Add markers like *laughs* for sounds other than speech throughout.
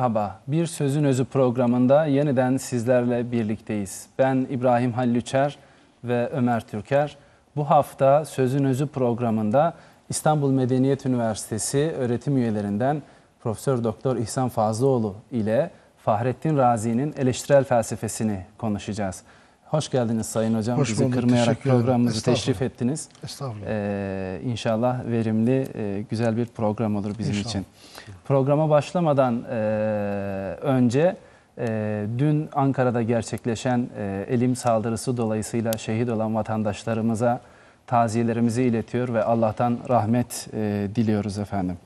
Merhaba, Bir Sözün Özü programında yeniden sizlerle birlikteyiz. Ben İbrahim Hallüçer ve Ömer Türker. Bu hafta Sözün Özü programında İstanbul Medeniyet Üniversitesi öğretim üyelerinden Profesör Doktor İhsan Fazlıoğlu ile Fahrettin Razi'nin eleştirel felsefesini konuşacağız. Hoş geldiniz Sayın Hocam. Hoş Bizi bulduk, kırmayarak teşekkür ederim. programımızı teşrif ettiniz. Estağfurullah. Ee, inşallah verimli, e, güzel bir program olur bizim İnşallah. için. Programa başlamadan e, önce e, dün Ankara'da gerçekleşen e, elim saldırısı dolayısıyla şehit olan vatandaşlarımıza taziyelerimizi iletiyor ve Allah'tan rahmet e, diliyoruz efendim.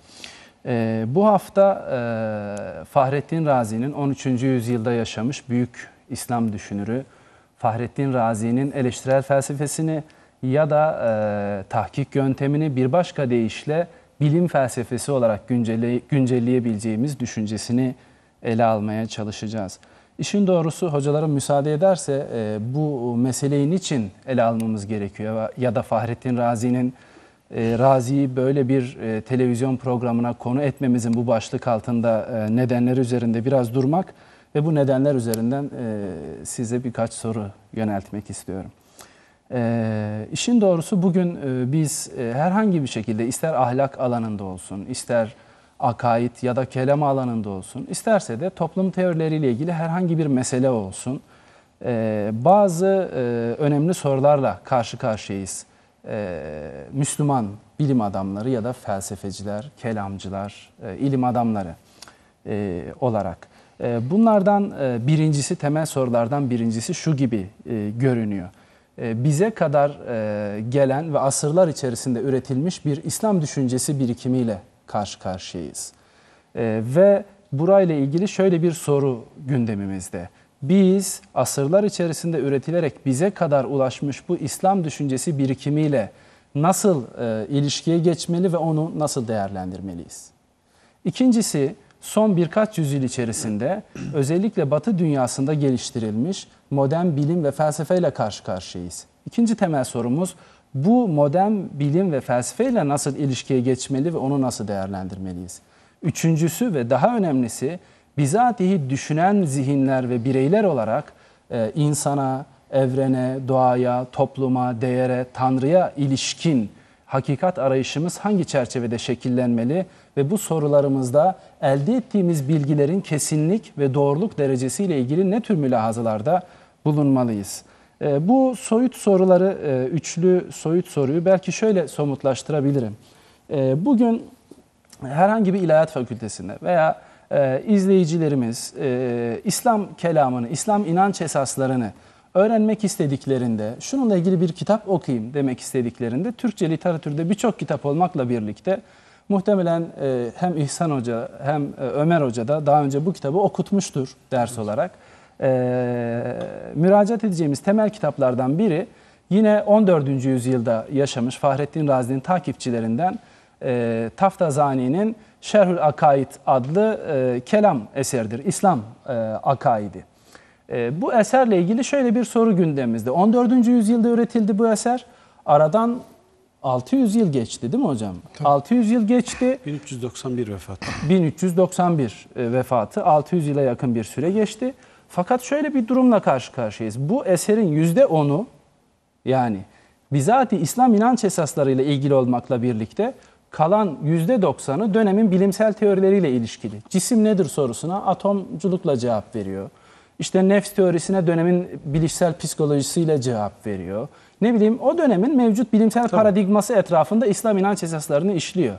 E, bu hafta e, Fahrettin Razi'nin 13. yüzyılda yaşamış büyük İslam düşünürü Fahrettin Razi'nin eleştirel felsefesini ya da e, tahkik yöntemini bir başka deyişle bilim felsefesi olarak güncelle, güncelleyebileceğimiz düşüncesini ele almaya çalışacağız. İşin doğrusu hocalarım müsaade ederse e, bu meseleyi niçin ele almamız gerekiyor ya da Fahrettin Razi'nin e, Razi'yi böyle bir e, televizyon programına konu etmemizin bu başlık altında e, nedenleri üzerinde biraz durmak ve bu nedenler üzerinden e, size birkaç soru yöneltmek istiyorum. E, işin doğrusu bugün e, biz e, herhangi bir şekilde ister ahlak alanında olsun, ister akaid ya da kelam alanında olsun, isterse de toplum teorileriyle ilgili herhangi bir mesele olsun, e, bazı önemli sorularla karşı karşıyayız. Müslüman bilim adamları ya da felsefeciler, kelamcılar, ilim adamları olarak. Bunlardan birincisi, temel sorulardan birincisi şu gibi görünüyor. E, bize kadar e, gelen ve asırlar içerisinde üretilmiş bir İslam düşüncesi birikimiyle karşı karşıyayız. E, ve burayla ilgili şöyle bir soru gündemimizde. Biz asırlar içerisinde üretilerek bize kadar ulaşmış bu İslam düşüncesi birikimiyle nasıl ilişkiye geçmeli ve onu nasıl değerlendirmeliyiz? İkincisi son birkaç yüzyıl içerisinde özellikle Batı dünyasında geliştirilmiş modern bilim ve felsefeyle karşı karşıyayız. İkinci temel sorumuz bu modern bilim ve felsefeyle nasıl ilişkiye geçmeli ve onu nasıl değerlendirmeliyiz? Üçüncüsü ve daha önemlisi bizatihi düşünen zihinler ve bireyler olarak e, insana, evrene, doğaya, topluma, değere, tanrıya ilişkin hakikat arayışımız hangi çerçevede şekillenmeli ve bu sorularımızda elde ettiğimiz bilgilerin kesinlik ve doğruluk derecesiyle ilgili ne tür mülahazalarda bulunmalıyız? E, bu soyut soruları, e, üçlü soyut soruyu belki şöyle somutlaştırabilirim. E, bugün herhangi bir ilahiyat fakültesinde veya e, izleyicilerimiz e, İslam kelamını, İslam inanç esaslarını öğrenmek istediklerinde, şununla ilgili bir kitap okuyayım demek istediklerinde Türkçe literatürde birçok kitap olmakla birlikte muhtemelen e, hem İhsan Hoca hem e, Ömer Hoca da daha önce bu kitabı okutmuştur ders olarak. E, müracaat edeceğimiz temel kitaplardan biri yine 14. yüzyılda yaşamış Fahrettin Razi'nin takipçilerinden e, Taftazani'nin Şerhül Akaid adlı e, kelam eseridir. İslam e, akaidi. E, bu eserle ilgili şöyle bir soru gündemimizde. 14. yüzyılda üretildi bu eser. Aradan 600 yıl geçti değil mi hocam? 600 yıl geçti. 1391 vefat. 1391 e, vefatı 600 yıla yakın bir süre geçti. Fakat şöyle bir durumla karşı karşıyayız. Bu eserin %10'u yani bizatihi İslam inanç esaslarıyla ilgili olmakla birlikte kalan %90'ı dönemin bilimsel teorileriyle ilişkili. Cisim nedir sorusuna atomculukla cevap veriyor. İşte nefs teorisine dönemin bilişsel psikolojisiyle cevap veriyor. Ne bileyim o dönemin mevcut bilimsel paradigması etrafında İslam inanç esaslarını işliyor.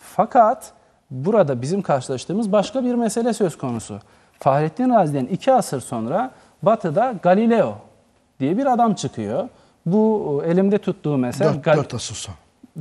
Fakat burada bizim karşılaştığımız başka bir mesele söz konusu. Fahrettin Razi'den iki asır sonra Batı'da Galileo diye bir adam çıkıyor. Bu elimde tuttuğum eser 4, Gal- 4 asır sonra.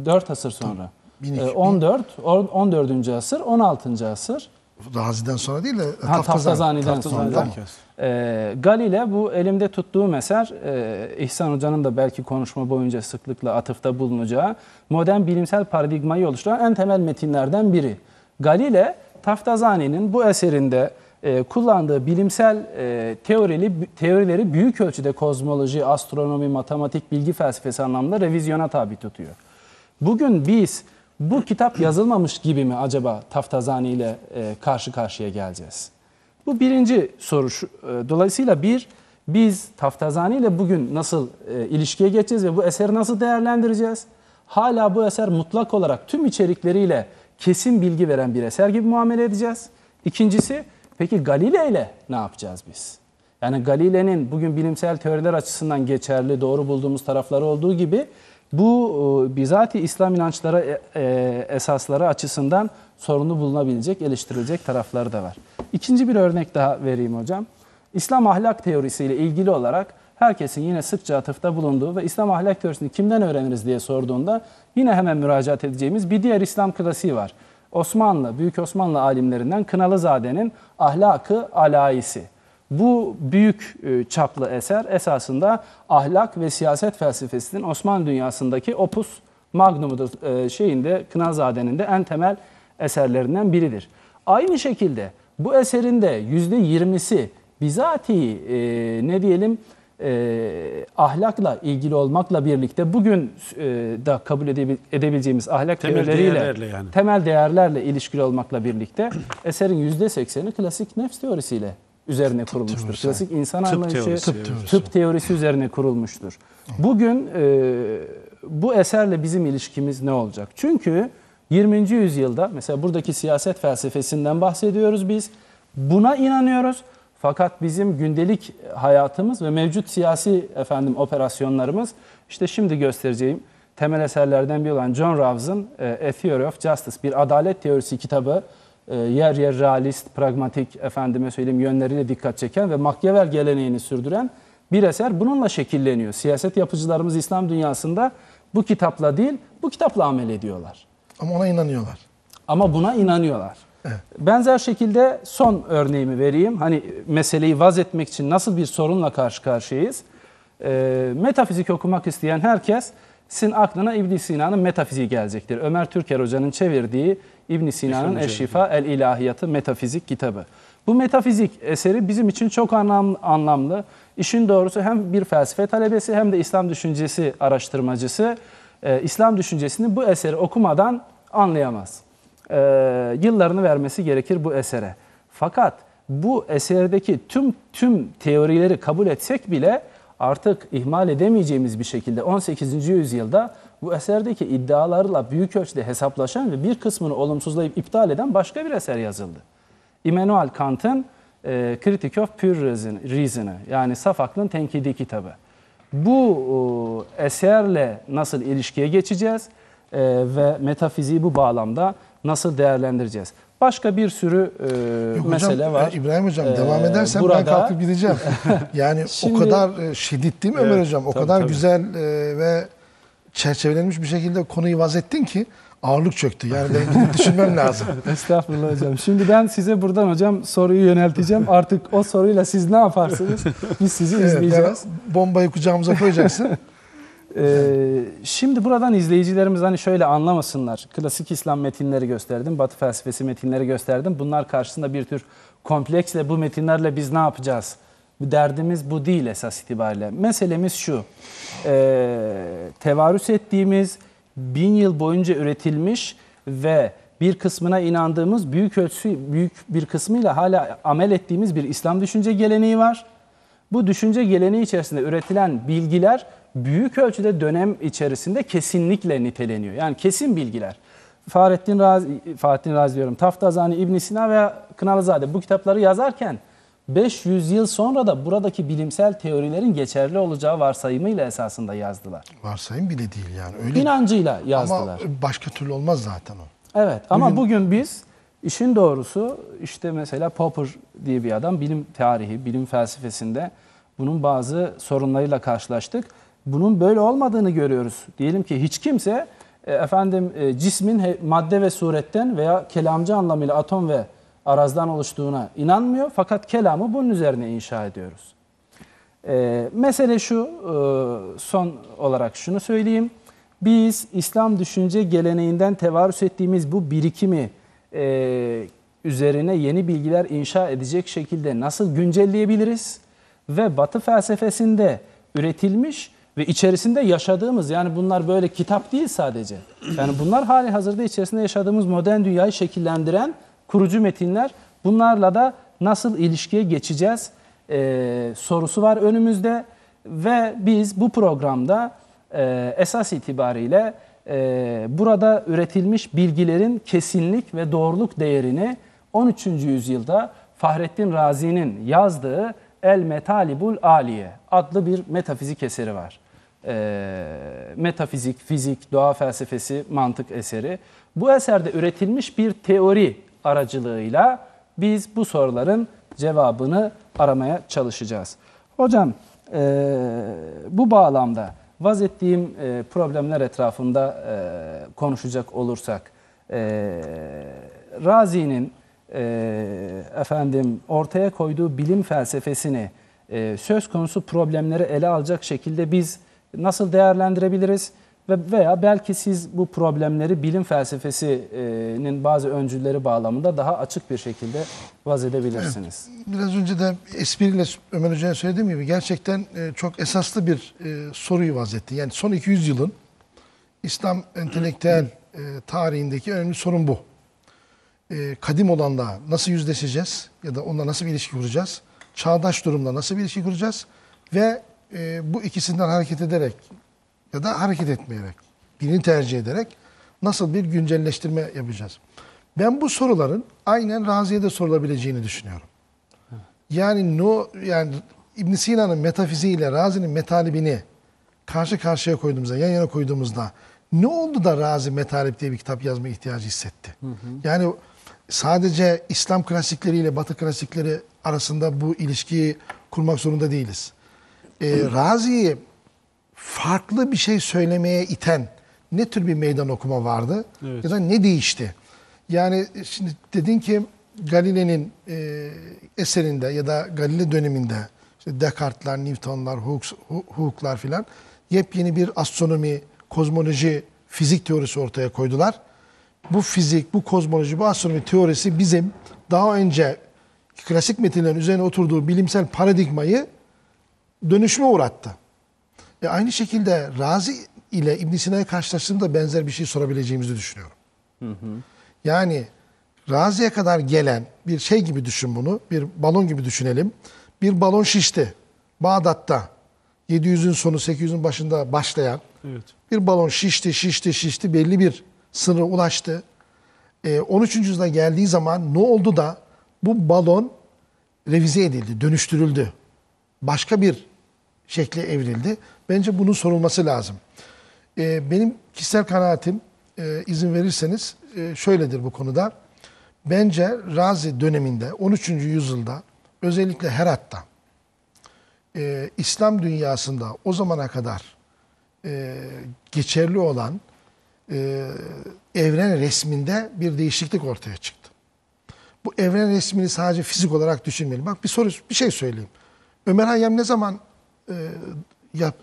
4 asır sonra. Ee, iki- 14, on- 14. asır, 16. asır. Razi'den sonra değil de Ha, Taftazani'den Taftazani sonra. herkes. Ee, Galile bu elimde tuttuğum eser, e, İhsan Hoca'nın da belki konuşma boyunca sıklıkla atıfta bulunacağı modern bilimsel paradigmayı oluşturan en temel metinlerden biri. Galile, Taftazani'nin bu eserinde e, kullandığı bilimsel e, teorili, teorileri büyük ölçüde kozmoloji, astronomi, matematik, bilgi felsefesi anlamında revizyona tabi tutuyor. Bugün biz Bu kitap yazılmamış gibi mi acaba Taftazani ile e, karşı karşıya geleceğiz? Bu birinci soru. E, dolayısıyla bir, biz Taftazani ile bugün nasıl e, ilişkiye geçeceğiz ve bu eseri nasıl değerlendireceğiz? Hala bu eser mutlak olarak tüm içerikleriyle kesin bilgi veren bir eser gibi muamele edeceğiz. İkincisi, peki Galile ile ne yapacağız biz? Yani Galile'nin bugün bilimsel teoriler açısından geçerli, doğru bulduğumuz tarafları olduğu gibi bu e, bizatihi İslam inançları e, e, esasları açısından sorunlu bulunabilecek, eleştirilecek tarafları da var. İkinci bir örnek daha vereyim hocam. İslam ahlak teorisiyle ilgili olarak herkesin yine sıkça atıfta bulunduğu ve İslam ahlak teorisini kimden öğreniriz diye sorduğunda yine hemen müracaat edeceğimiz bir diğer İslam klasiği var. Osmanlı, Büyük Osmanlı alimlerinden Kınalızade'nin Ahlakı Alaisi. Bu büyük e, çaplı eser esasında ahlak ve siyaset felsefesinin Osmanlı dünyasındaki opus magnumudur e, şeyinde Kınalızade'nin de en temel eserlerinden biridir. Aynı şekilde bu eserin de %20'si bizatihi e, ne diyelim e, ahlakla ilgili olmakla birlikte bugün e, da kabul edebileceğimiz ahlak temel teorileriyle, değerlerle yani. temel değerlerle ilişkili olmakla birlikte *clears throat* eserin %80'i klasik nefs teorisiyle üzerine kurulmuştur. teorisi. Klasik insan Tıp anlayışı, teorisi, tıp, teorisi. tıp teorisi üzerine kurulmuştur. Bugün e, bu eserle bizim ilişkimiz ne olacak? Çünkü 20. yüzyılda mesela buradaki siyaset felsefesinden bahsediyoruz biz. Buna inanıyoruz. Fakat bizim gündelik hayatımız ve mevcut siyasi efendim operasyonlarımız işte şimdi göstereceğim temel eserlerden biri olan John Rawls'ın e, A Theory of Justice bir adalet teorisi kitabı yer yer realist, pragmatik efendime söyleyeyim yönleriyle dikkat çeken ve Machiavel geleneğini sürdüren bir eser bununla şekilleniyor. Siyaset yapıcılarımız İslam dünyasında bu kitapla değil, bu kitapla amel ediyorlar. Ama ona inanıyorlar. Ama buna inanıyorlar. Benzer şekilde son örneğimi vereyim. Hani meseleyi vaz etmek için nasıl bir sorunla karşı karşıyayız? E, metafizik okumak isteyen herkes sizin aklına İbn Sina'nın metafiziği gelecektir. Ömer Türker Hoca'nın çevirdiği İbn Sina'nın Eşşifa El İlahiyatı metafizik kitabı. Bu metafizik eseri bizim için çok anlam, anlamlı. İşin doğrusu hem bir felsefe talebesi hem de İslam düşüncesi araştırmacısı e, İslam düşüncesini bu eseri okumadan anlayamaz. E, yıllarını vermesi gerekir bu esere. Fakat bu eserdeki tüm tüm teorileri kabul etsek bile artık ihmal edemeyeceğimiz bir şekilde 18. yüzyılda bu eserdeki iddialarla büyük ölçüde hesaplaşan ve bir kısmını olumsuzlayıp iptal eden başka bir eser yazıldı. Immanuel Kant'ın e, Critique of Pure Reason- Reason'ı yani saf aklın tenkidi kitabı. Bu e, eserle nasıl ilişkiye geçeceğiz e, ve metafiziği bu bağlamda nasıl değerlendireceğiz? Başka bir sürü e, Yok mesele hocam, var. e, İbrahim hocam Ee, devam edersen ben burada- kalkıp gideceğim. *laughs* Yani Şimdi- o kadar e, şiddet değil mi Ömer Evet, hocam? O tabii, kadar tabii. güzel e, ve çerçevelenmiş bir şekilde konuyu vaz ettin ki ağırlık çöktü. Yani gidip *laughs* düşünmem lazım. Estağfurullah hocam. Şimdi ben size buradan hocam soruyu yönelteceğim. Artık o soruyla siz ne yaparsınız? Biz sizi Evet, izleyeceğiz. bombayı kucağımıza koyacaksın. *laughs* Ee, şimdi buradan izleyicilerimiz hani şöyle anlamasınlar. Klasik İslam metinleri gösterdim, Batı felsefesi metinleri gösterdim. Bunlar karşısında bir tür kompleksle bu metinlerle biz ne yapacağız? Derdimiz bu değil esas itibariyle. Meselemiz şu. Ee, tevarüs ettiğimiz bin yıl boyunca üretilmiş ve bir kısmına inandığımız büyük ölçü büyük bir kısmıyla hala amel ettiğimiz bir İslam düşünce geleneği var. Bu düşünce geleneği içerisinde üretilen bilgiler büyük ölçüde dönem içerisinde kesinlikle niteleniyor. Yani kesin bilgiler. Fahrettin Razi, Fahrettin Razi diyorum, Taftazani, İbn Sina veya Kınalızade bu kitapları yazarken 500 yıl sonra da buradaki bilimsel teorilerin geçerli olacağı varsayımıyla esasında yazdılar. Varsayım bile değil yani. Öyle İnancıyla ama yazdılar. başka türlü olmaz zaten o. Evet ama bugün biz işin doğrusu işte mesela Popper diye bir adam bilim tarihi, bilim felsefesinde bunun bazı sorunlarıyla karşılaştık. Bunun böyle olmadığını görüyoruz. Diyelim ki hiç kimse e, efendim e, cismin madde ve suretten veya kelamcı anlamıyla atom ve arazdan oluştuğuna inanmıyor. Fakat kelamı bunun üzerine inşa ediyoruz. E, mesele şu, e, son olarak şunu söyleyeyim. Biz İslam düşünce geleneğinden tevarüs ettiğimiz bu birikimi e, üzerine yeni bilgiler inşa edecek şekilde nasıl güncelleyebiliriz? Ve Batı felsefesinde üretilmiş ve içerisinde yaşadığımız yani bunlar böyle kitap değil sadece. Yani bunlar hali hazırda içerisinde yaşadığımız modern dünyayı şekillendiren kurucu metinler. Bunlarla da nasıl ilişkiye geçeceğiz e, sorusu var önümüzde ve biz bu programda e, esas itibariyle e, burada üretilmiş bilgilerin kesinlik ve doğruluk değerini 13. yüzyılda Fahrettin Razi'nin yazdığı El Metalibul Aliye adlı bir metafizik eseri var. E, metafizik, fizik, doğa felsefesi, mantık eseri. Bu eserde üretilmiş bir teori aracılığıyla biz bu soruların cevabını aramaya çalışacağız. Hocam e, bu bağlamda vaz ettiğim e, problemler etrafında e, konuşacak olursak e, Razi'nin e, efendim ortaya koyduğu bilim felsefesini e, söz konusu problemleri ele alacak şekilde biz nasıl değerlendirebiliriz ve veya belki siz bu problemleri bilim felsefesinin bazı öncülleri bağlamında daha açık bir şekilde vaz edebilirsiniz. Biraz önce de espriyle Ömer Hoca'ya söylediğim gibi gerçekten e, çok esaslı bir e, soruyu vazetti. Yani son 200 yılın İslam entelektüel e, tarihindeki önemli sorun bu. Kadim olanla nasıl yüzleşeceğiz ya da onunla nasıl bir ilişki kuracağız? Çağdaş durumla nasıl bir ilişki kuracağız? Ve bu ikisinden hareket ederek ya da hareket etmeyerek, birini tercih ederek nasıl bir güncelleştirme yapacağız? Ben bu soruların aynen Razi'ye de sorulabileceğini düşünüyorum. Yani no yani İbn Sina'nın metafiziğiyle Razi'nin metalibini karşı karşıya koyduğumuzda, yan yana koyduğumuzda ne oldu da Razi Metalip diye bir kitap yazma ihtiyacı hissetti? Yani sadece İslam klasikleriyle Batı klasikleri arasında bu ilişkiyi kurmak zorunda değiliz. Ee, Razi'yi farklı bir şey söylemeye iten ne tür bir meydan okuma vardı Evet. ya da ne değişti? Yani şimdi dedin ki Galile'nin e, eserinde ya da Galile döneminde işte Descartes'lar, Newton'lar, Hooke'lar filan yepyeni bir astronomi, kozmoloji, fizik teorisi ortaya koydular. Bu fizik, bu kozmoloji, bu astronomi teorisi bizim daha önce klasik metinlerin üzerine oturduğu bilimsel paradigmayı dönüşüme uğrattı. E aynı şekilde Razi ile İbn Sina'yı karşılaştığımda benzer bir şey sorabileceğimizi düşünüyorum. Yani Razi'ye kadar gelen bir şey gibi düşün bunu. Bir balon gibi düşünelim. Bir balon şişti. Bağdat'ta 700'ün sonu 800'ün başında başlayan Evet. bir balon şişti, şişti, şişti. Belli bir sınıra ulaştı. Ee, 13. yüzyılda geldiği zaman ne oldu da bu balon revize edildi, dönüştürüldü. Başka bir şekle evrildi. Bence bunun sorulması lazım. Ee, benim kişisel kanaatim e, izin verirseniz e, şöyledir bu konuda. Bence Razi döneminde 13. yüzyılda özellikle Herat'ta e, İslam dünyasında o zamana kadar e, geçerli olan e, evren resminde bir değişiklik ortaya çıktı. Bu evren resmini sadece fizik olarak düşünmeyelim. Bak bir soru, bir şey söyleyeyim. Ömer Hayyam ne zaman e, yap,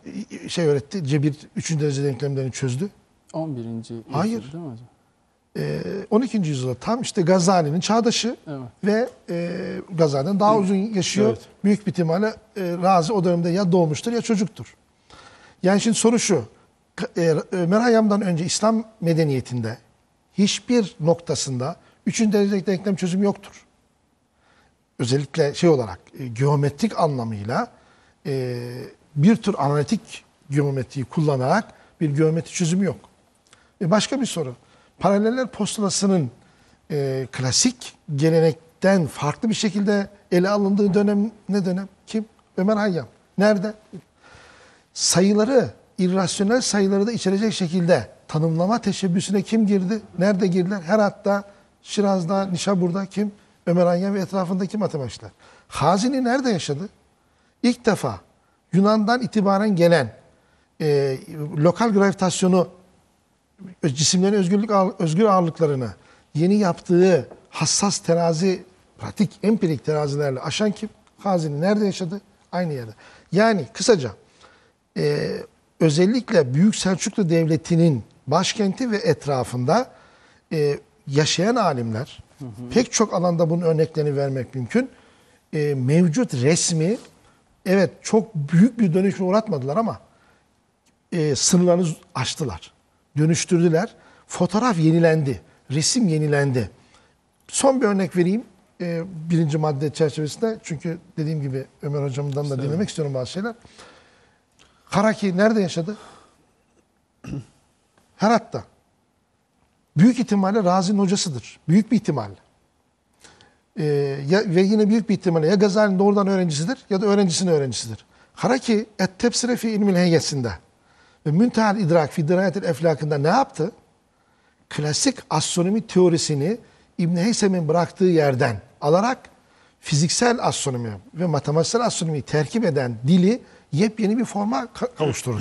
şey öğretti? Cebir 3. derece denklemlerini çözdü. 11. yüzyıl Hayır. değil mi hocam? E, 12. yüzyılda tam işte Gazali'nin çağdaşı Evet. ve e, Gazali'den daha uzun yaşıyor. Evet. Büyük bir ihtimalle e, Razi o dönemde ya doğmuştur ya çocuktur. Yani şimdi soru şu. E, Ömer Hayyam'dan önce İslam medeniyetinde hiçbir noktasında üçüncü derece denklem çözümü yoktur. Özellikle şey olarak e, geometrik anlamıyla e, bir tür analitik geometriyi kullanarak bir geometri çözümü yok. E başka bir soru. Paraleller postulasının e, klasik gelenekten farklı bir şekilde ele alındığı dönem ne dönem? Kim? Ömer Hayyam. Nerede? Sayıları, irrasyonel sayıları da içerecek şekilde tanımlama teşebbüsüne kim girdi? Nerede girdiler? Herat'ta, Şiraz'da, Nişabur'da kim? Ömer Hayyam ve etrafındaki matematikçiler. Hazini nerede yaşadı? İlk defa Yunan'dan itibaren gelen e, lokal gravitasyonu cisimlerin özgürlük özgür ağırlıklarını yeni yaptığı hassas terazi, pratik, empirik terazilerle aşan kim? Hazini nerede yaşadı? Aynı yerde. Yani kısaca e, özellikle Büyük Selçuklu Devleti'nin başkenti ve etrafında e, yaşayan alimler, pek çok alanda bunun örneklerini vermek mümkün. E, mevcut resmi, evet çok büyük bir dönüşüme uğratmadılar ama e, sınırlarını aştılar. Dönüştürdüler. Fotoğraf yenilendi. Resim yenilendi. Son bir örnek vereyim. E, birinci madde çerçevesinde. Çünkü dediğim gibi Ömer hocamdan da dinlemek istiyorum bazı şeyler. Haraki nerede yaşadı? Herat'ta. Büyük ihtimalle Razi'nin hocasıdır. Büyük bir ihtimalle. Ee, ya, ve yine büyük bir ihtimalle ya Gazali'nin doğrudan öğrencisidir ya da öğrencisinin öğrencisidir. Haraki et tepsire fi ilmil heyyesinde ve müntehal idrak fi dirayetil eflakında ne yaptı? Klasik astronomi teorisini İbn Heysem'in bıraktığı yerden alarak fiziksel astronomi ve matematiksel astronomiyi terkip eden dili yepyeni bir forma ka- kavuşturdu.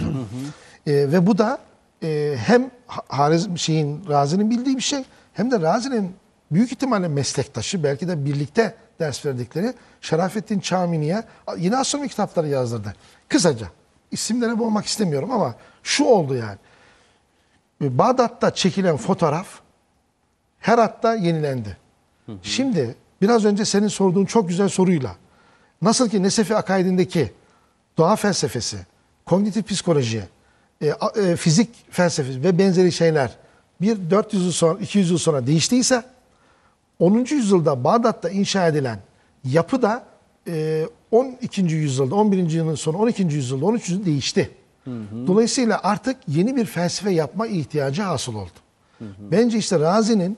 Ee, ve bu da e, hem Ha- Harizm şeyin Razi'nin bildiği bir şey hem de Razi'nin büyük ihtimalle meslektaşı belki de birlikte ders verdikleri Şerafettin Çamini'ye yine astronomi kitapları yazdırdı. Kısaca isimlere boğmak istemiyorum ama şu oldu yani. Bağdat'ta çekilen fotoğraf Herat'ta yenilendi. Şimdi biraz önce senin sorduğun çok güzel soruyla nasıl ki Nesefi akaidindeki doğa felsefesi, kognitif psikoloji, e, e, fizik felsefesi ve benzeri şeyler bir 400 yıl sonra 200 yıl sonra değiştiyse 10. yüzyılda Bağdat'ta inşa edilen yapı da e, 12. yüzyılda 11. yüzyılın sonu 12. yüzyılda 13. yüzyılda değişti. Dolayısıyla artık yeni bir felsefe yapma ihtiyacı hasıl oldu. Bence işte Razi'nin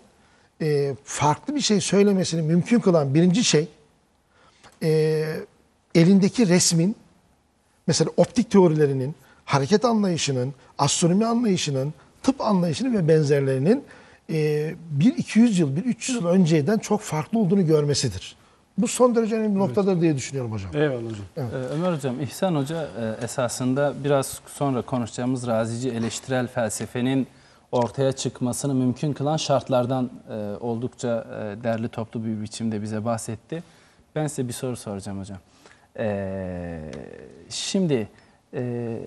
e, farklı bir şey söylemesini mümkün kılan birinci şey e, elindeki resmin mesela optik teorilerinin, hareket anlayışının, astronomi anlayışının, tıp anlayışının ve benzerlerinin e, bir 200 yıl, bir 300 yıl önceden çok farklı olduğunu görmesidir. Bu son derece önemli bir noktadır diye düşünüyorum hocam. Eyvallah hocam. Ee, Ömer Hocam, İhsan Hoca e, esasında biraz sonra konuşacağımız razici eleştirel felsefenin ortaya çıkmasını mümkün kılan şartlardan e, oldukça e, derli toplu bir biçimde bize bahsetti. Ben size bir soru soracağım hocam. Ee, şimdi e,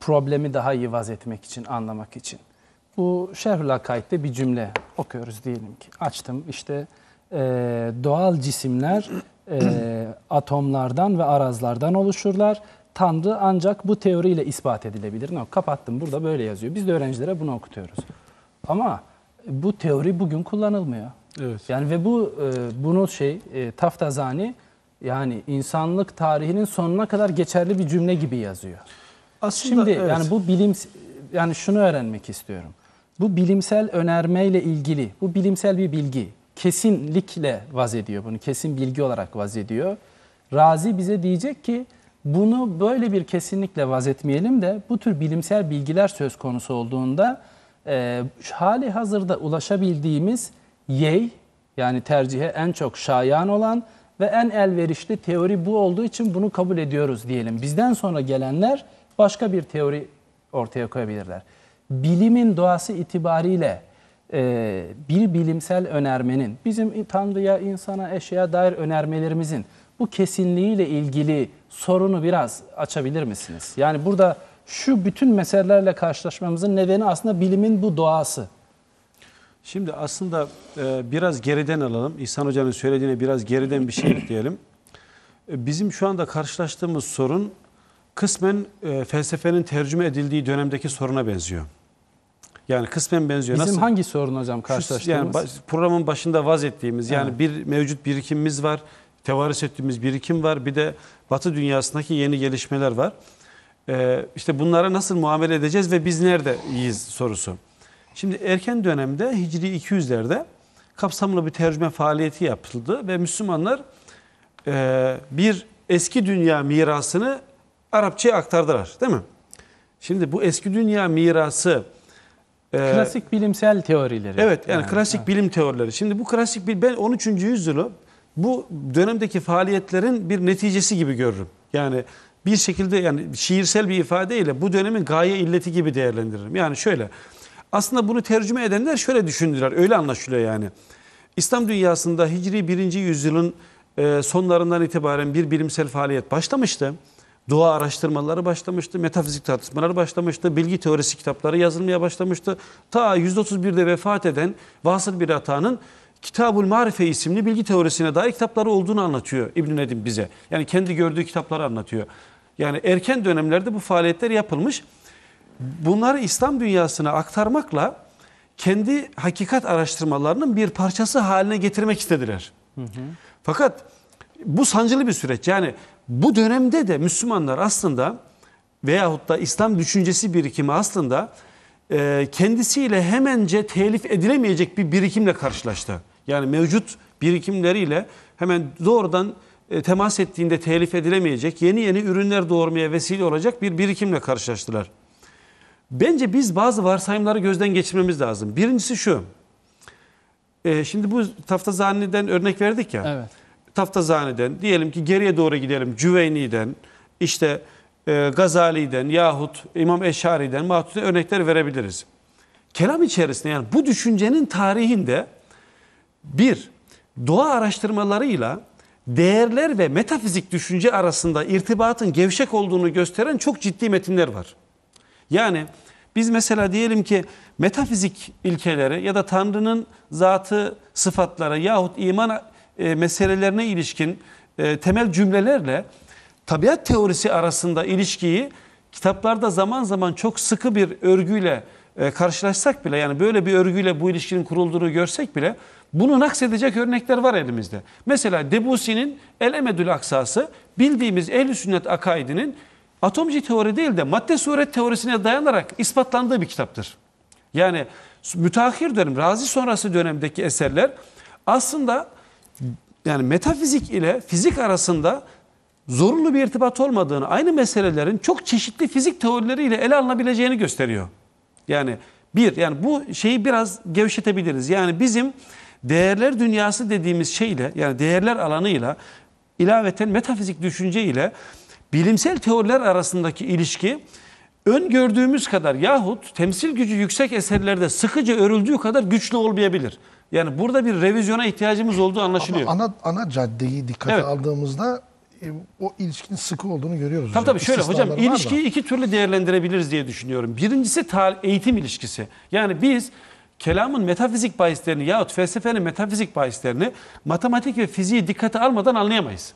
problemi daha iyi vaz etmek için, anlamak için. Bu Şerhül Akaid'de bir cümle okuyoruz diyelim ki. Açtım işte e, doğal cisimler e, *clears throat* atomlardan ve arazlardan oluşurlar. Tanrı ancak bu teoriyle ispat edilebilir. No, kapattım burada böyle yazıyor. Biz de öğrencilere bunu okutuyoruz. Ama bu teori bugün kullanılmıyor. Evet. Yani ve bu e, bunu şey e, Taftazani yani insanlık tarihinin sonuna kadar geçerli bir cümle gibi yazıyor. Aslında Şimdi evet. yani bu bilim yani şunu öğrenmek istiyorum. Bu bilimsel önermeyle ilgili, bu bilimsel bir bilgi. Kesinlikle vaz ediyor bunu. Kesin bilgi olarak vaz ediyor. Razi bize diyecek ki bunu böyle bir kesinlikle vaz etmeyelim de bu tür bilimsel bilgiler söz konusu olduğunda e, hali hazırda ulaşabildiğimiz yey yani tercihe en çok şayan olan ve en elverişli teori bu olduğu için bunu kabul ediyoruz diyelim. Bizden sonra gelenler başka bir teori ortaya koyabilirler. Bilimin doğası itibariyle e, bir bilimsel önermenin, bizim Tanrı'ya, insana, eşyaya dair önermelerimizin bu kesinliğiyle ilgili sorunu biraz açabilir misiniz? Yani burada şu bütün meselelerle karşılaşmamızın nedeni aslında bilimin bu doğası. Şimdi aslında e, biraz geriden alalım. İhsan Hoca'nın söylediğine biraz geriden bir şey ekleyelim. E, Bizim şu anda karşılaştığımız sorun kısmen e, felsefenin tercüme edildiği dönemdeki soruna benziyor. Yani kısmen benziyor. Bizim Nasıl? hangi sorun hocam Şu- Yani karşılaştığımız? programın başında vaz ettiğimiz yani bir mevcut birikimimiz var. Tevarüs ettiğimiz birikim var. Bir de Batı dünyasındaki yeni gelişmeler var. Ee, işte bunlara nasıl muamele edeceğiz ve biz neredeyiz sorusu. Şimdi erken dönemde Hicri 200'lerde kapsamlı bir tercüme faaliyeti yapıldı ve Müslümanlar e, bir eski dünya mirasını Arapçaya aktardılar değil mi? Şimdi bu eski dünya mirası Klasik bilimsel teorileri. Evet yani klasik bilim teorileri. Şimdi bu klasik bil- ben 13. yüzyılı bu dönemdeki faaliyetlerin bir neticesi gibi görürüm. Yani bir şekilde yani şiirsel bir ifadeyle bu dönemin gaye illeti gibi değerlendiririm. Yani şöyle aslında bunu tercüme edenler şöyle düşündüler öyle anlaşılıyor yani. İslam dünyasında Hicri 1. yüzyılın e, sonlarından itibaren bir bilimsel faaliyet başlamıştı. Doğa araştırmaları başlamıştı, metafizik tartışmaları başlamıştı, bilgi teorisi kitapları yazılmaya başlamıştı. Ta 131'de vefat eden Vasıl bir Ata'nın Kitabul Marife isimli bilgi teorisine dair kitapları olduğunu anlatıyor İbn Nedim bize. Yani kendi gördüğü kitapları anlatıyor. Yani erken dönemlerde bu faaliyetler yapılmış. Bunları İslam dünyasına aktarmakla kendi hakikat araştırmalarının bir parçası haline getirmek istediler. Fakat bu sancılı bir süreç. Yani bu dönemde de Müslümanlar aslında veyahut da İslam düşüncesi birikimi aslında e, kendisiyle hemence telif edilemeyecek bir birikimle karşılaştı. Yani mevcut birikimleriyle hemen doğrudan e, temas ettiğinde telif edilemeyecek yeni yeni ürünler doğurmaya vesile olacak bir birikimle karşılaştılar. Bence biz bazı varsayımları gözden geçirmemiz lazım. Birincisi şu. E, şimdi bu Taftazani'den örnek verdik ya. Evet. Taftazani'den diyelim ki geriye doğru gidelim. Cüveyni'den, işte e, Gazali'den yahut İmam Eşari'den Maturidi'den örnekler verebiliriz. Kelam içerisinde yani bu düşüncenin tarihinde bir doğa araştırmalarıyla değerler ve metafizik düşünce arasında irtibatın gevşek olduğunu gösteren çok ciddi metinler var. Yani biz mesela diyelim ki metafizik ilkeleri ya da Tanrı'nın zatı sıfatları yahut iman e, meselelerine ilişkin e, temel cümlelerle tabiat teorisi arasında ilişkiyi kitaplarda zaman zaman çok sıkı bir örgüyle e, karşılaşsak bile yani böyle bir örgüyle bu ilişkinin kurulduğunu görsek bile bunu naksedecek örnekler var elimizde. Mesela Debussy'nin El Emedül Aksası bildiğimiz ehl sünnet akaidinin atomcu teori değil de madde suret teorisine dayanarak ispatlandığı bir kitaptır. Yani müteahhir dönem, Razi sonrası dönemdeki eserler aslında yani metafizik ile fizik arasında zorunlu bir irtibat olmadığını, aynı meselelerin çok çeşitli fizik teorileriyle ele alınabileceğini gösteriyor. Yani bir, yani bu şeyi biraz gevşetebiliriz. Yani bizim değerler dünyası dediğimiz şeyle, yani değerler alanıyla, ilaveten metafizik düşünce ile bilimsel teoriler arasındaki ilişki öngördüğümüz kadar yahut temsil gücü yüksek eserlerde sıkıca örüldüğü kadar güçlü olmayabilir. Yani burada bir revizyona ihtiyacımız olduğu anlaşılıyor. Ama ana, ana caddeyi dikkate Evet. aldığımızda e, o ilişkinin sıkı olduğunu görüyoruz. Tabii hocam. tabii şöyle hocam da. ilişkiyi iki türlü değerlendirebiliriz diye düşünüyorum. Birincisi eğitim ilişkisi. Yani biz kelamın metafizik bahislerini yahut felsefenin metafizik bahislerini matematik ve fiziği dikkate almadan anlayamayız.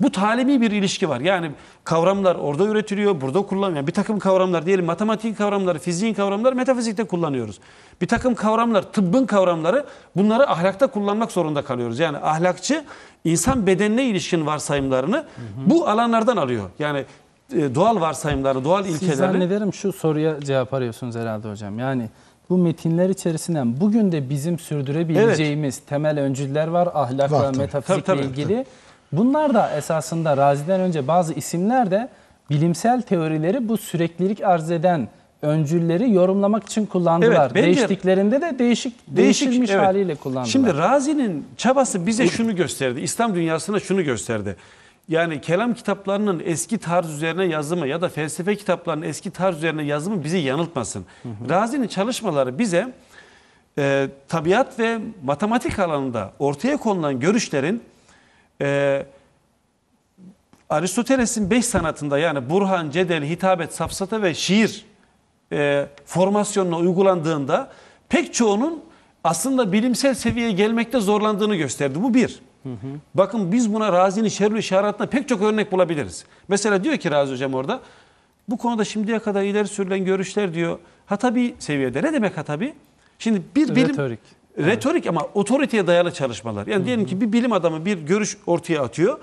Bu talimi bir ilişki var. Yani kavramlar orada üretiliyor, burada kullanılıyor. Yani bir takım kavramlar diyelim matematiğin kavramları, fiziğin kavramları metafizikte kullanıyoruz. Bir takım kavramlar, tıbbın kavramları bunları ahlakta kullanmak zorunda kalıyoruz. Yani ahlakçı insan bedenine ilişkin varsayımlarını bu alanlardan alıyor. Yani e, doğal varsayımları, doğal Siz ilkelerini. zannederim şu soruya cevap arıyorsunuz herhalde hocam. Yani bu metinler içerisinden bugün de bizim sürdürebileceğimiz temel öncüller var. Ahlak Var ve tabii. metafizikle Tabii, tabii, ilgili. Bunlar da esasında Razi'den önce bazı isimler de bilimsel teorileri bu süreklilik arz eden öncülleri yorumlamak için kullandılar. Evet, bence- Değiştiklerinde de değişik, değişilmiş evet. haliyle kullandılar. Şimdi Razi'nin çabası bize şunu gösterdi. İslam dünyasına şunu gösterdi. Yani kelam kitaplarının eski tarz üzerine yazımı ya da felsefe kitaplarının eski tarz üzerine yazımı bizi yanıltmasın. Razi'nin çalışmaları bize e, tabiat ve matematik alanında ortaya konulan görüşlerin e, Aristoteles'in beş sanatında yani Burhan, Cedel, Hitabet, Safsata ve Şiir e, formasyonuna uygulandığında pek çoğunun aslında bilimsel seviyeye gelmekte zorlandığını gösterdi. Bu bir. Bakın biz buna Razi'nin şerül işaretinde pek çok örnek bulabiliriz. Mesela diyor ki Razi Hocam orada bu konuda şimdiye kadar ileri sürülen görüşler diyor hatabi seviyede. Ne demek hatabi? Şimdi bir bilim... Retorik. Retorik ama otoriteye dayalı çalışmalar. Yani diyelim ki bir bilim adamı bir görüş ortaya atıyor.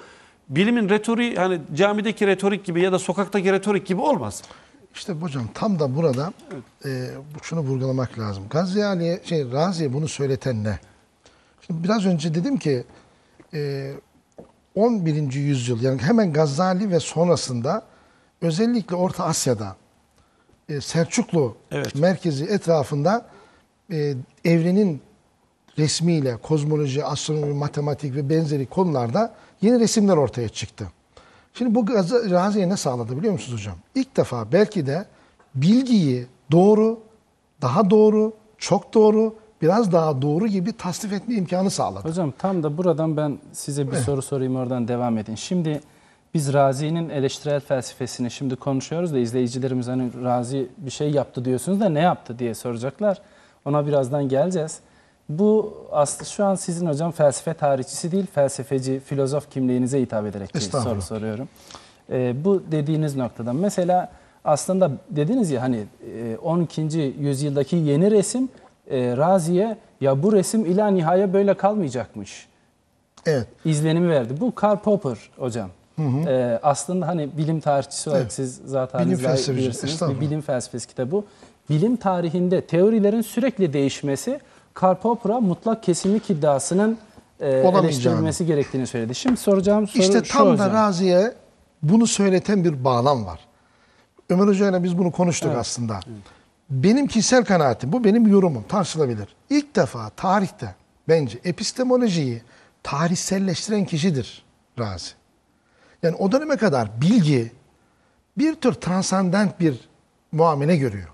Bilimin retoriği hani camideki retorik gibi ya da sokaktaki retorik gibi olmaz. İşte hocam tam da burada e, bu- şunu vurgulamak lazım. Gazali'ye, şey Razi'ye bunu söyleten ne? Şimdi biraz önce dedim ki e, 11. yüzyıl yani hemen Gazali ve sonrasında özellikle Orta Asya'da e, Selçuklu Evet. merkezi etrafında e, evrenin resmiyle kozmoloji, astronomi, matematik ve benzeri konularda yeni resimler ortaya çıktı. Şimdi bu Razi'ye ne sağladı biliyor musunuz hocam? İlk defa belki de bilgiyi doğru, daha doğru, çok doğru, biraz daha doğru gibi tasnif etme imkanı sağladı. Hocam tam da buradan ben size bir soru sorayım oradan devam edin. Şimdi biz Razi'nin eleştirel felsefesini şimdi konuşuyoruz da izleyicilerimiz hani Razi bir şey yaptı diyorsunuz da ne yaptı diye soracaklar. Ona birazdan geleceğiz. Bu aslında şu an sizin hocam felsefe tarihçisi değil, felsefeci, filozof kimliğinize hitap ederek bir soru soruyorum. e, bu dediğiniz noktada mesela aslında dediniz ya hani e, 12. yüzyıldaki yeni resim e, Razi'ye ya bu resim ila nihaya böyle kalmayacakmış Evet. izlenimi verdi. Bu Karl Popper hocam. E, aslında hani bilim tarihçisi olarak Evet. siz zaten Bilim bilirsiniz. Bir bilim felsefesi kitabı. Bilim tarihinde teorilerin sürekli değişmesi Karl Popper'a mutlak kesinlik iddiasının e, eleştirilmesi gerektiğini söyledi. Şimdi soracağım soru İşte şu tam da hocam. Razi'ye bunu söyleten bir bağlam var. Ömer Hoca ile biz bunu konuştuk Evet. aslında. Benim kişisel kanaatim, bu benim yorumum, tartışılabilir. İlk defa tarihte bence epistemolojiyi tarihselleştiren kişidir Razi. Yani o döneme kadar bilgi bir tür transandent bir muamele görüyor.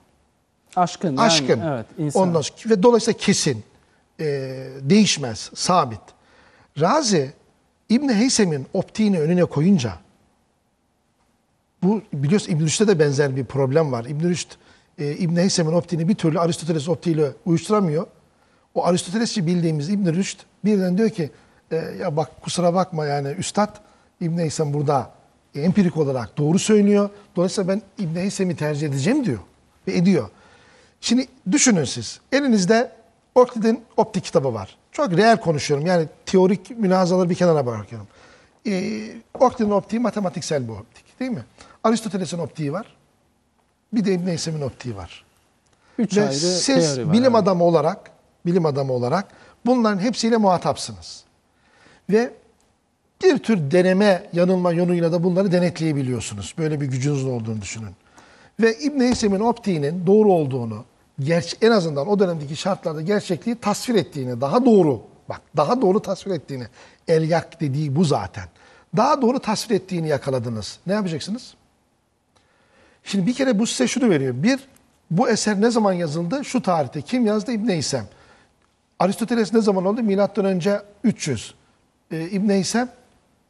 Aşkın. yani, Aşkın. evet, insan. Ondan sonra, ve dolayısıyla kesin, e, değişmez, sabit. Razi İbn Heysem'in optiğini önüne koyunca bu biliyorsun İbn Rüşd'e de benzer bir problem var. İbn Rüşd e, İbn Heysem'in optiğini bir türlü Aristoteles optiğiyle uyuşturamıyor. O Aristotelesçi bildiğimiz İbn Rüşd birden diyor ki e, ya bak kusura bakma yani üstad İbn Heysem burada empirik olarak doğru söylüyor. Dolayısıyla ben İbn Heysem'i tercih edeceğim diyor ve ediyor. Şimdi düşünün siz. Elinizde Euclid'in optik kitabı var. Çok reel konuşuyorum. Yani teorik münazaları bir kenara bırakıyorum. Ee, Euclid'in optiği matematiksel bir optik değil mi? Aristoteles'in optiği var. Bir de İbn Heysem'in optiği var. Üç Ve ayrı siz teori var. bilim evet. adamı olarak, bilim adamı olarak bunların hepsiyle muhatapsınız. Ve bir tür deneme, yanılma yoluyla da bunları denetleyebiliyorsunuz. Böyle bir gücünüz olduğunu düşünün. Ve İbn Heysem'in optiğinin doğru olduğunu, gerç en azından o dönemdeki şartlarda gerçekliği tasvir ettiğini, daha doğru, bak daha doğru tasvir ettiğini, elyak dediği bu zaten. Daha doğru tasvir ettiğini yakaladınız. Ne yapacaksınız? Şimdi bir kere bu size şunu veriyor. Bir, bu eser ne zaman yazıldı? Şu tarihte. Kim yazdı? İbn Heysem. Aristoteles ne zaman oldu? Milattan önce 300. Ee, İbn Heysem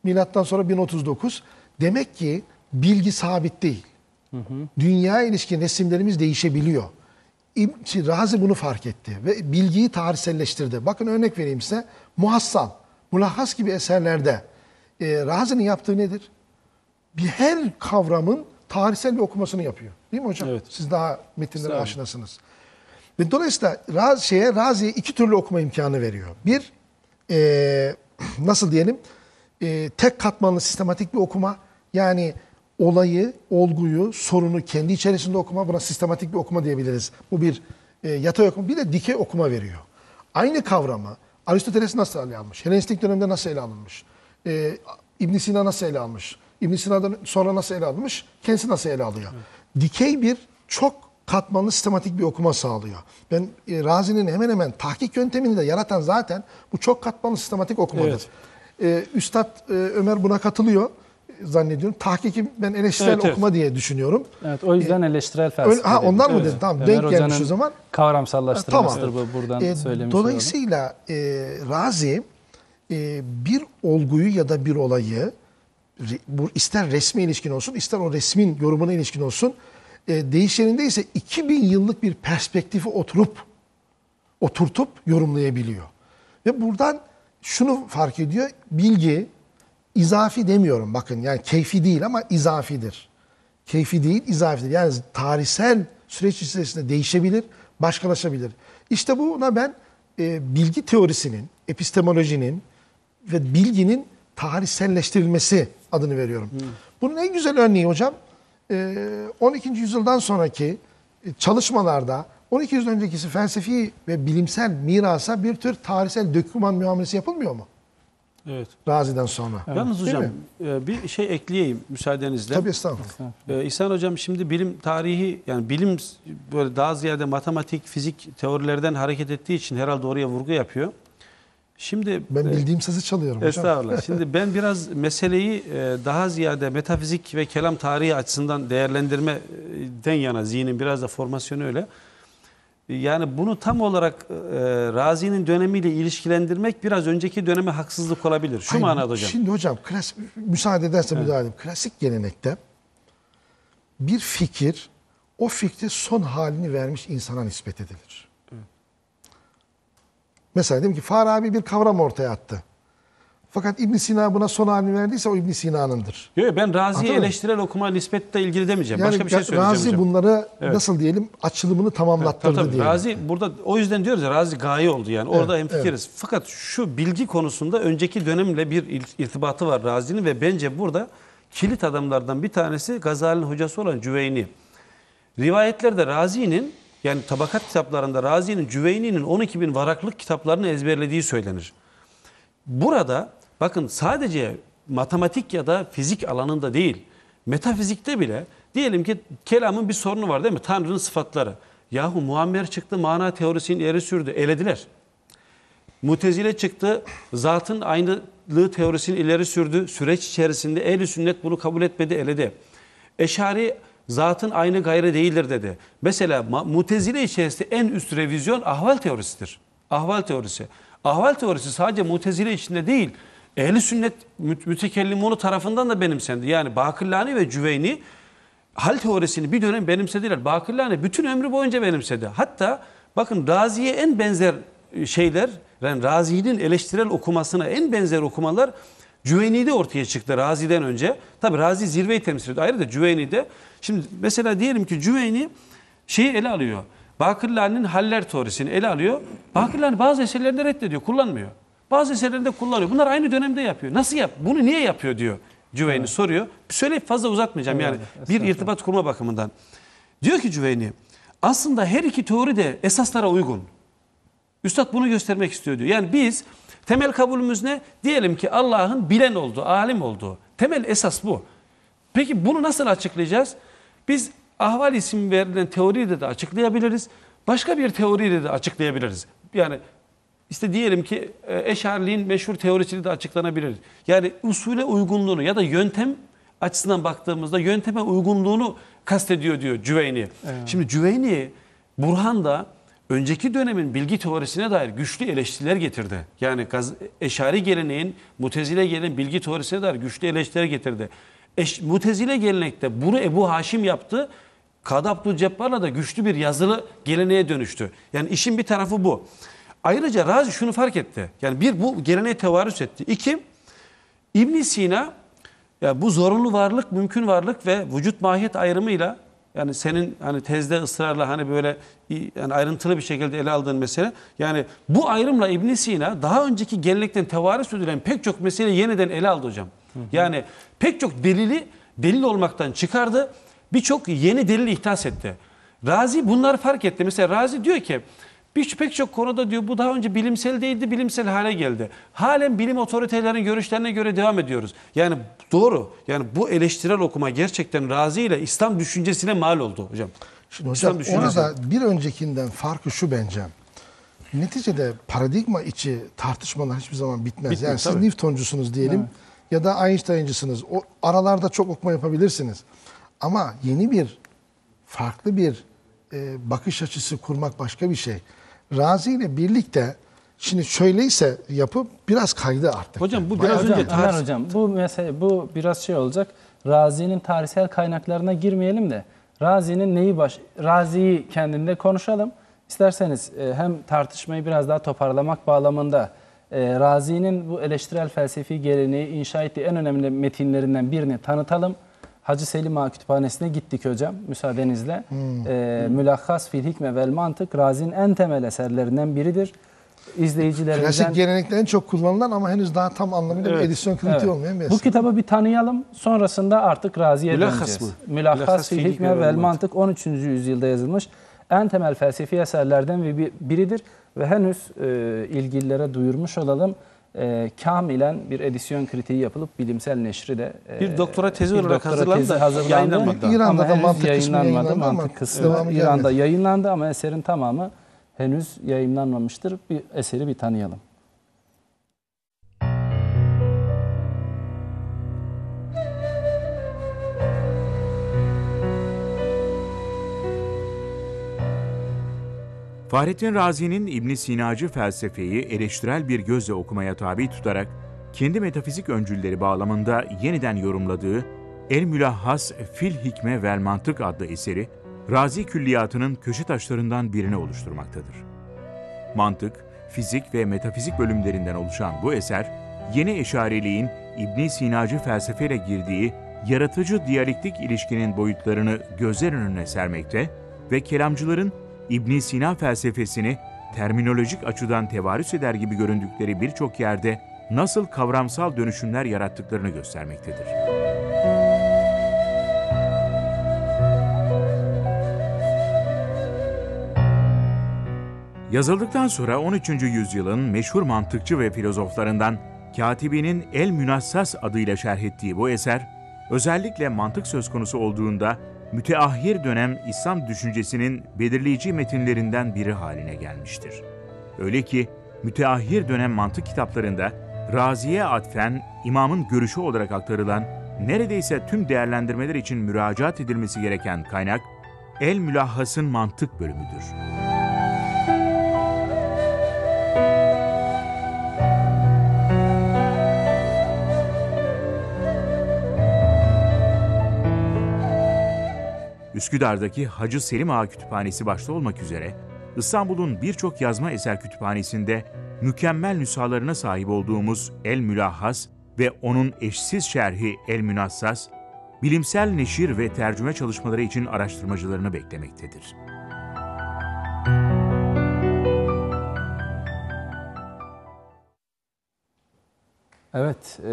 milattan sonra 1039. Demek ki bilgi sabit değil. Dünya ilişkin resimlerimiz değişebiliyor. Şey, Razi bunu fark etti ve bilgiyi tarihselleştirdi. Bakın örnek vereyim size. Muhassal, Mulahhas gibi eserlerde e, Razi'nin yaptığı nedir? bir her kavramın tarihsel bir okumasını yapıyor. Değil mi hocam? Evet. Siz daha metinlere aşinasınız. Ve dolayısıyla Raz, şeye, Razi'ye iki türlü okuma imkanı veriyor. Bir, e, *clears throat* nasıl diyelim, e, tek katmanlı sistematik bir okuma. Yani olayı, olguyu, sorunu kendi içerisinde okuma. Buna sistematik bir okuma diyebiliriz. Bu bir e, yatay okuma. Bir de dikey okuma veriyor. Aynı kavramı Aristoteles nasıl ele almış? Helenistik dönemde nasıl ele alınmış? E, ibn Sina nasıl ele almış? ibn Sina'dan sonra nasıl ele alınmış? Kendisi nasıl ele alıyor? Dikey bir çok katmanlı sistematik bir okuma sağlıyor. Ben e, Razi'nin hemen hemen tahkik yöntemini de yaratan zaten bu çok katmanlı sistematik okumadır. Evet. E, Üstad e, Ömer buna katılıyor zannediyorum. Tahkiki ben eleştirel Evet, evet. okuma diye düşünüyorum. Evet, o yüzden eleştirel felsefe. Ha, dedik. ondan mı Evet. dedin? Tamam, Ömer denk gelmiş o zaman. Kavramsallaştırmasıdır Tamam. bu buradan E, söylemiş Dolayısıyla e, Razi e, bir olguyu ya da bir olayı bu ister resme ilişkin olsun ister o resmin yorumuna ilişkin olsun e, değişeninde ise 2000 yıllık bir perspektifi oturup oturtup yorumlayabiliyor. Ve buradan şunu fark ediyor. Bilgi izafi demiyorum bakın yani keyfi değil ama izafidir. Keyfi değil izafidir. Yani tarihsel süreç içerisinde değişebilir, başkalaşabilir. İşte buna ben e, bilgi teorisinin, epistemolojinin ve bilginin tarihselleştirilmesi adını veriyorum. Bunun en güzel örneği hocam e, 12. yüzyıldan sonraki e, çalışmalarda 12 yüzyıl öncekisi felsefi ve bilimsel mirasa bir tür tarihsel döküman muamelesi yapılmıyor mu? Evet. Razi'den sonra. Yalnız Değil hocam e, bir şey ekleyeyim müsaadenizle. Tabii estağfurullah. Ee, İhsan Hocam şimdi bilim tarihi yani bilim böyle daha ziyade matematik, fizik teorilerden hareket ettiği için herhalde oraya vurgu yapıyor. Şimdi Ben e, bildiğim sesi çalıyorum hocam. Estağfurullah. *laughs* Şimdi ben biraz meseleyi e, daha ziyade metafizik ve kelam tarihi açısından değerlendirmeden yana zihnin biraz da formasyonu öyle. Yani bunu tam olarak e, Razi'nin dönemiyle ilişkilendirmek biraz önceki döneme haksızlık olabilir. Şu Hayır, manada hocam. Şimdi hocam klasik, müsaade ederse müdahale edeyim. Klasik gelenekte bir fikir o fikri son halini vermiş insana nispet edilir. Mesela diyelim ki Farabi bir kavram ortaya attı. Fakat İbn Sina buna son halini verdiyse o İbn Sina'nındır. Yok, ben Razi'yi eleştirel okuma nispetle ilgili demeyeceğim. Yani Başka bir şey söyleyeceğim Razi hocam. bunları Evet. nasıl diyelim açılımını tamamlattırdı Tabii, tabii. diyelim. Razi burada o yüzden diyoruz ya Razi gaye oldu yani. Orada hemfikiriz. Fakat şu bilgi konusunda önceki dönemle bir irtibatı var Razi'nin ve bence burada kilit adamlardan bir tanesi Gazali'nin hocası olan Cüveyni. Rivayetlerde Razi'nin yani tabakat kitaplarında Razi'nin Cüveyni'nin 12 bin varaklık kitaplarını ezberlediği söylenir. Burada bakın sadece matematik ya da fizik alanında değil, metafizikte bile diyelim ki kelamın bir sorunu var değil mi? Tanrı'nın sıfatları. Yahu Muammer çıktı mana teorisini ileri sürdü, elediler. Mutezile çıktı, zatın aynılığı teorisini ileri sürdü. Süreç içerisinde ehl sünnet bunu kabul etmedi, eledi. Eşari zatın aynı gayrı değildir dedi. Mesela Mutezile içerisinde en üst revizyon ahval teorisidir. Ahval teorisi. Ahval teorisi sadece Mutezile içinde değil, ehli sünnet mü- mütekellimunu tarafından da benimsendi. Yani Bakırlani ve Cüveyni hal teorisini bir dönem benimsediler. Bakırlani bütün ömrü boyunca benimsedi. Hatta bakın Razi'ye en benzer e, şeyler, yani Razi'nin eleştirel okumasına en benzer okumalar Cüveyni'de ortaya çıktı Razi'den önce. Tabi Razi zirveyi temsil ediyor. Ayrıca Cüveyni'de. Şimdi mesela diyelim ki Cüveyni şeyi ele alıyor. Bakırlani'nin haller teorisini ele alıyor. Bakırlani bazı eserlerinde reddediyor, kullanmıyor. Bazı eserlerinde kullanıyor. Bunlar aynı dönemde yapıyor. Nasıl yap? Bunu niye yapıyor diyor Cüveyni soruyor. Söyleyip fazla uzatmayacağım yani bir irtibat kurma bakımından. Diyor ki Cüveyni aslında her iki teori de esaslara uygun. Üstad bunu göstermek istiyor diyor. Yani biz temel kabulümüz ne? Diyelim ki Allah'ın bilen olduğu, alim olduğu. Temel esas bu. Peki bunu nasıl açıklayacağız? Biz ahval isim verilen teoriyle de açıklayabiliriz. Başka bir teoriyle de açıklayabiliriz. Yani işte diyelim ki e, eşarliğin meşhur teorisiyle de açıklanabilir. Yani usule uygunluğunu ya da yöntem açısından baktığımızda yönteme uygunluğunu kastediyor diyor Cüveyni. Şimdi Cüveyni Burhan da önceki dönemin bilgi teorisine dair güçlü eleştiriler getirdi. Yani eşari geleneğin mutezile gelen bilgi teorisine dair güçlü eleştiriler getirdi. Eş, mutezile gelenekte bunu Ebu Haşim yaptı. Kadı Abdülcebbar'la da güçlü bir yazılı geleneğe dönüştü. Yani işin bir tarafı bu. Ayrıca Razi şunu fark etti. Yani bir bu geleneğe tevarüs etti. İki, İbn Sina ya bu zorunlu varlık, mümkün varlık ve vücut mahiyet ayrımıyla yani senin hani tezde ısrarla hani böyle yani ayrıntılı bir şekilde ele aldığın mesele yani bu ayrımla İbn Sina daha önceki gelenekten tevarüs edilen pek çok meseleyi yeniden ele aldı hocam. Yani pek çok delili delil olmaktan çıkardı. Birçok yeni delil ihdas etti. Razi bunları fark etti. Mesela Razi diyor ki bir pek çok konuda diyor bu daha önce bilimsel değildi, bilimsel hale geldi. Halen bilim otoritelerinin görüşlerine göre devam ediyoruz. Yani doğru. Yani bu eleştirel okuma gerçekten Razi ile İslam düşüncesine mal oldu hocam. Şimdi İslam hocam düşüncesi. orada bir öncekinden farkı şu bence. Neticede paradigma içi tartışmalar hiçbir zaman bitmez. Bitmez, yani siz tabii. Newtoncusunuz diyelim ya da Einstein'cısınız. O aralarda çok okuma yapabilirsiniz. Ama yeni bir farklı bir e, bakış açısı kurmak başka bir şey. Razi ile birlikte şimdi şöyleyse yapıp biraz kaydı artık. Hocam bu Bayağı biraz Hocam, önce Ömer tarz- hocam bu mesele bu biraz şey olacak. Razi'nin tarihsel kaynaklarına girmeyelim de Razi'nin neyi baş Razi'yi kendinde konuşalım. İsterseniz e, hem tartışmayı biraz daha toparlamak bağlamında e, Razi'nin bu eleştirel felsefi geleneği inşa ettiği en önemli metinlerinden birini tanıtalım. Hacı Selim Ağa Kütüphanesi'ne gittik hocam müsaadenizle. E, Mülahhas fil hikme vel mantık Razi'nin en temel eserlerinden biridir. İzleyicilerimizden Klasik gelenekte en çok kullanılan ama henüz daha tam anlamıyla bir Evet. edisyon kritiği Evet. olmayan bir Bu eser. kitabı bir tanıyalım. Sonrasında artık Razi'ye Mülahhas döneceğiz. mı? Mülahhas Mülahhas fil hikme vel mantık 13. yüzyılda yazılmış. En temel felsefi eserlerden biridir. Ve henüz e, ilgililere duyurmuş olalım. E, kamilen bir edisyon kritiği yapılıp bilimsel neşri de e, Bir doktora tezi bir olarak doktora hazırlandı tezi da hazırlandı. yayınlanmadı. İran'da Ama da henüz mantık kısmı yayınlanmadı. Mantık kısmı devamı İran'da gelmedi. yayınlandı ama eserin tamamı henüz yayınlanmamıştır. Bir eseri bir tanıyalım. Fahrettin Razi'nin İbn Sinacı felsefeyi eleştirel bir gözle okumaya tabi tutarak kendi metafizik öncülleri bağlamında yeniden yorumladığı El Mülahhas Fil Hikme vel Mantık adlı eseri Razi külliyatının köşe taşlarından birini oluşturmaktadır. Mantık, fizik ve metafizik bölümlerinden oluşan bu eser yeni eşareliğin İbn Sinacı felsefeyle girdiği yaratıcı diyalektik ilişkinin boyutlarını gözler önüne sermekte ve kelamcıların İbn Sina felsefesini terminolojik açıdan tevarüs eder gibi göründükleri birçok yerde nasıl kavramsal dönüşümler yarattıklarını göstermektedir. Yazıldıktan sonra 13. yüzyılın meşhur mantıkçı ve filozoflarından Katibi'nin El Münassas adıyla şerh ettiği bu eser, özellikle mantık söz konusu olduğunda müteahhir dönem İslam düşüncesinin belirleyici metinlerinden biri haline gelmiştir. Öyle ki müteahhir dönem mantık kitaplarında Razi'ye atfen imamın görüşü olarak aktarılan neredeyse tüm değerlendirmeler için müracaat edilmesi gereken kaynak El Mülahhas'ın mantık bölümüdür. Üsküdar'daki Hacı Selim Ağa Kütüphanesi başta olmak üzere İstanbul'un birçok yazma eser kütüphanesinde mükemmel nüshalarına sahip olduğumuz El Mülahhas ve onun eşsiz şerhi El Münassas, bilimsel neşir ve tercüme çalışmaları için araştırmacılarını beklemektedir. Evet, e,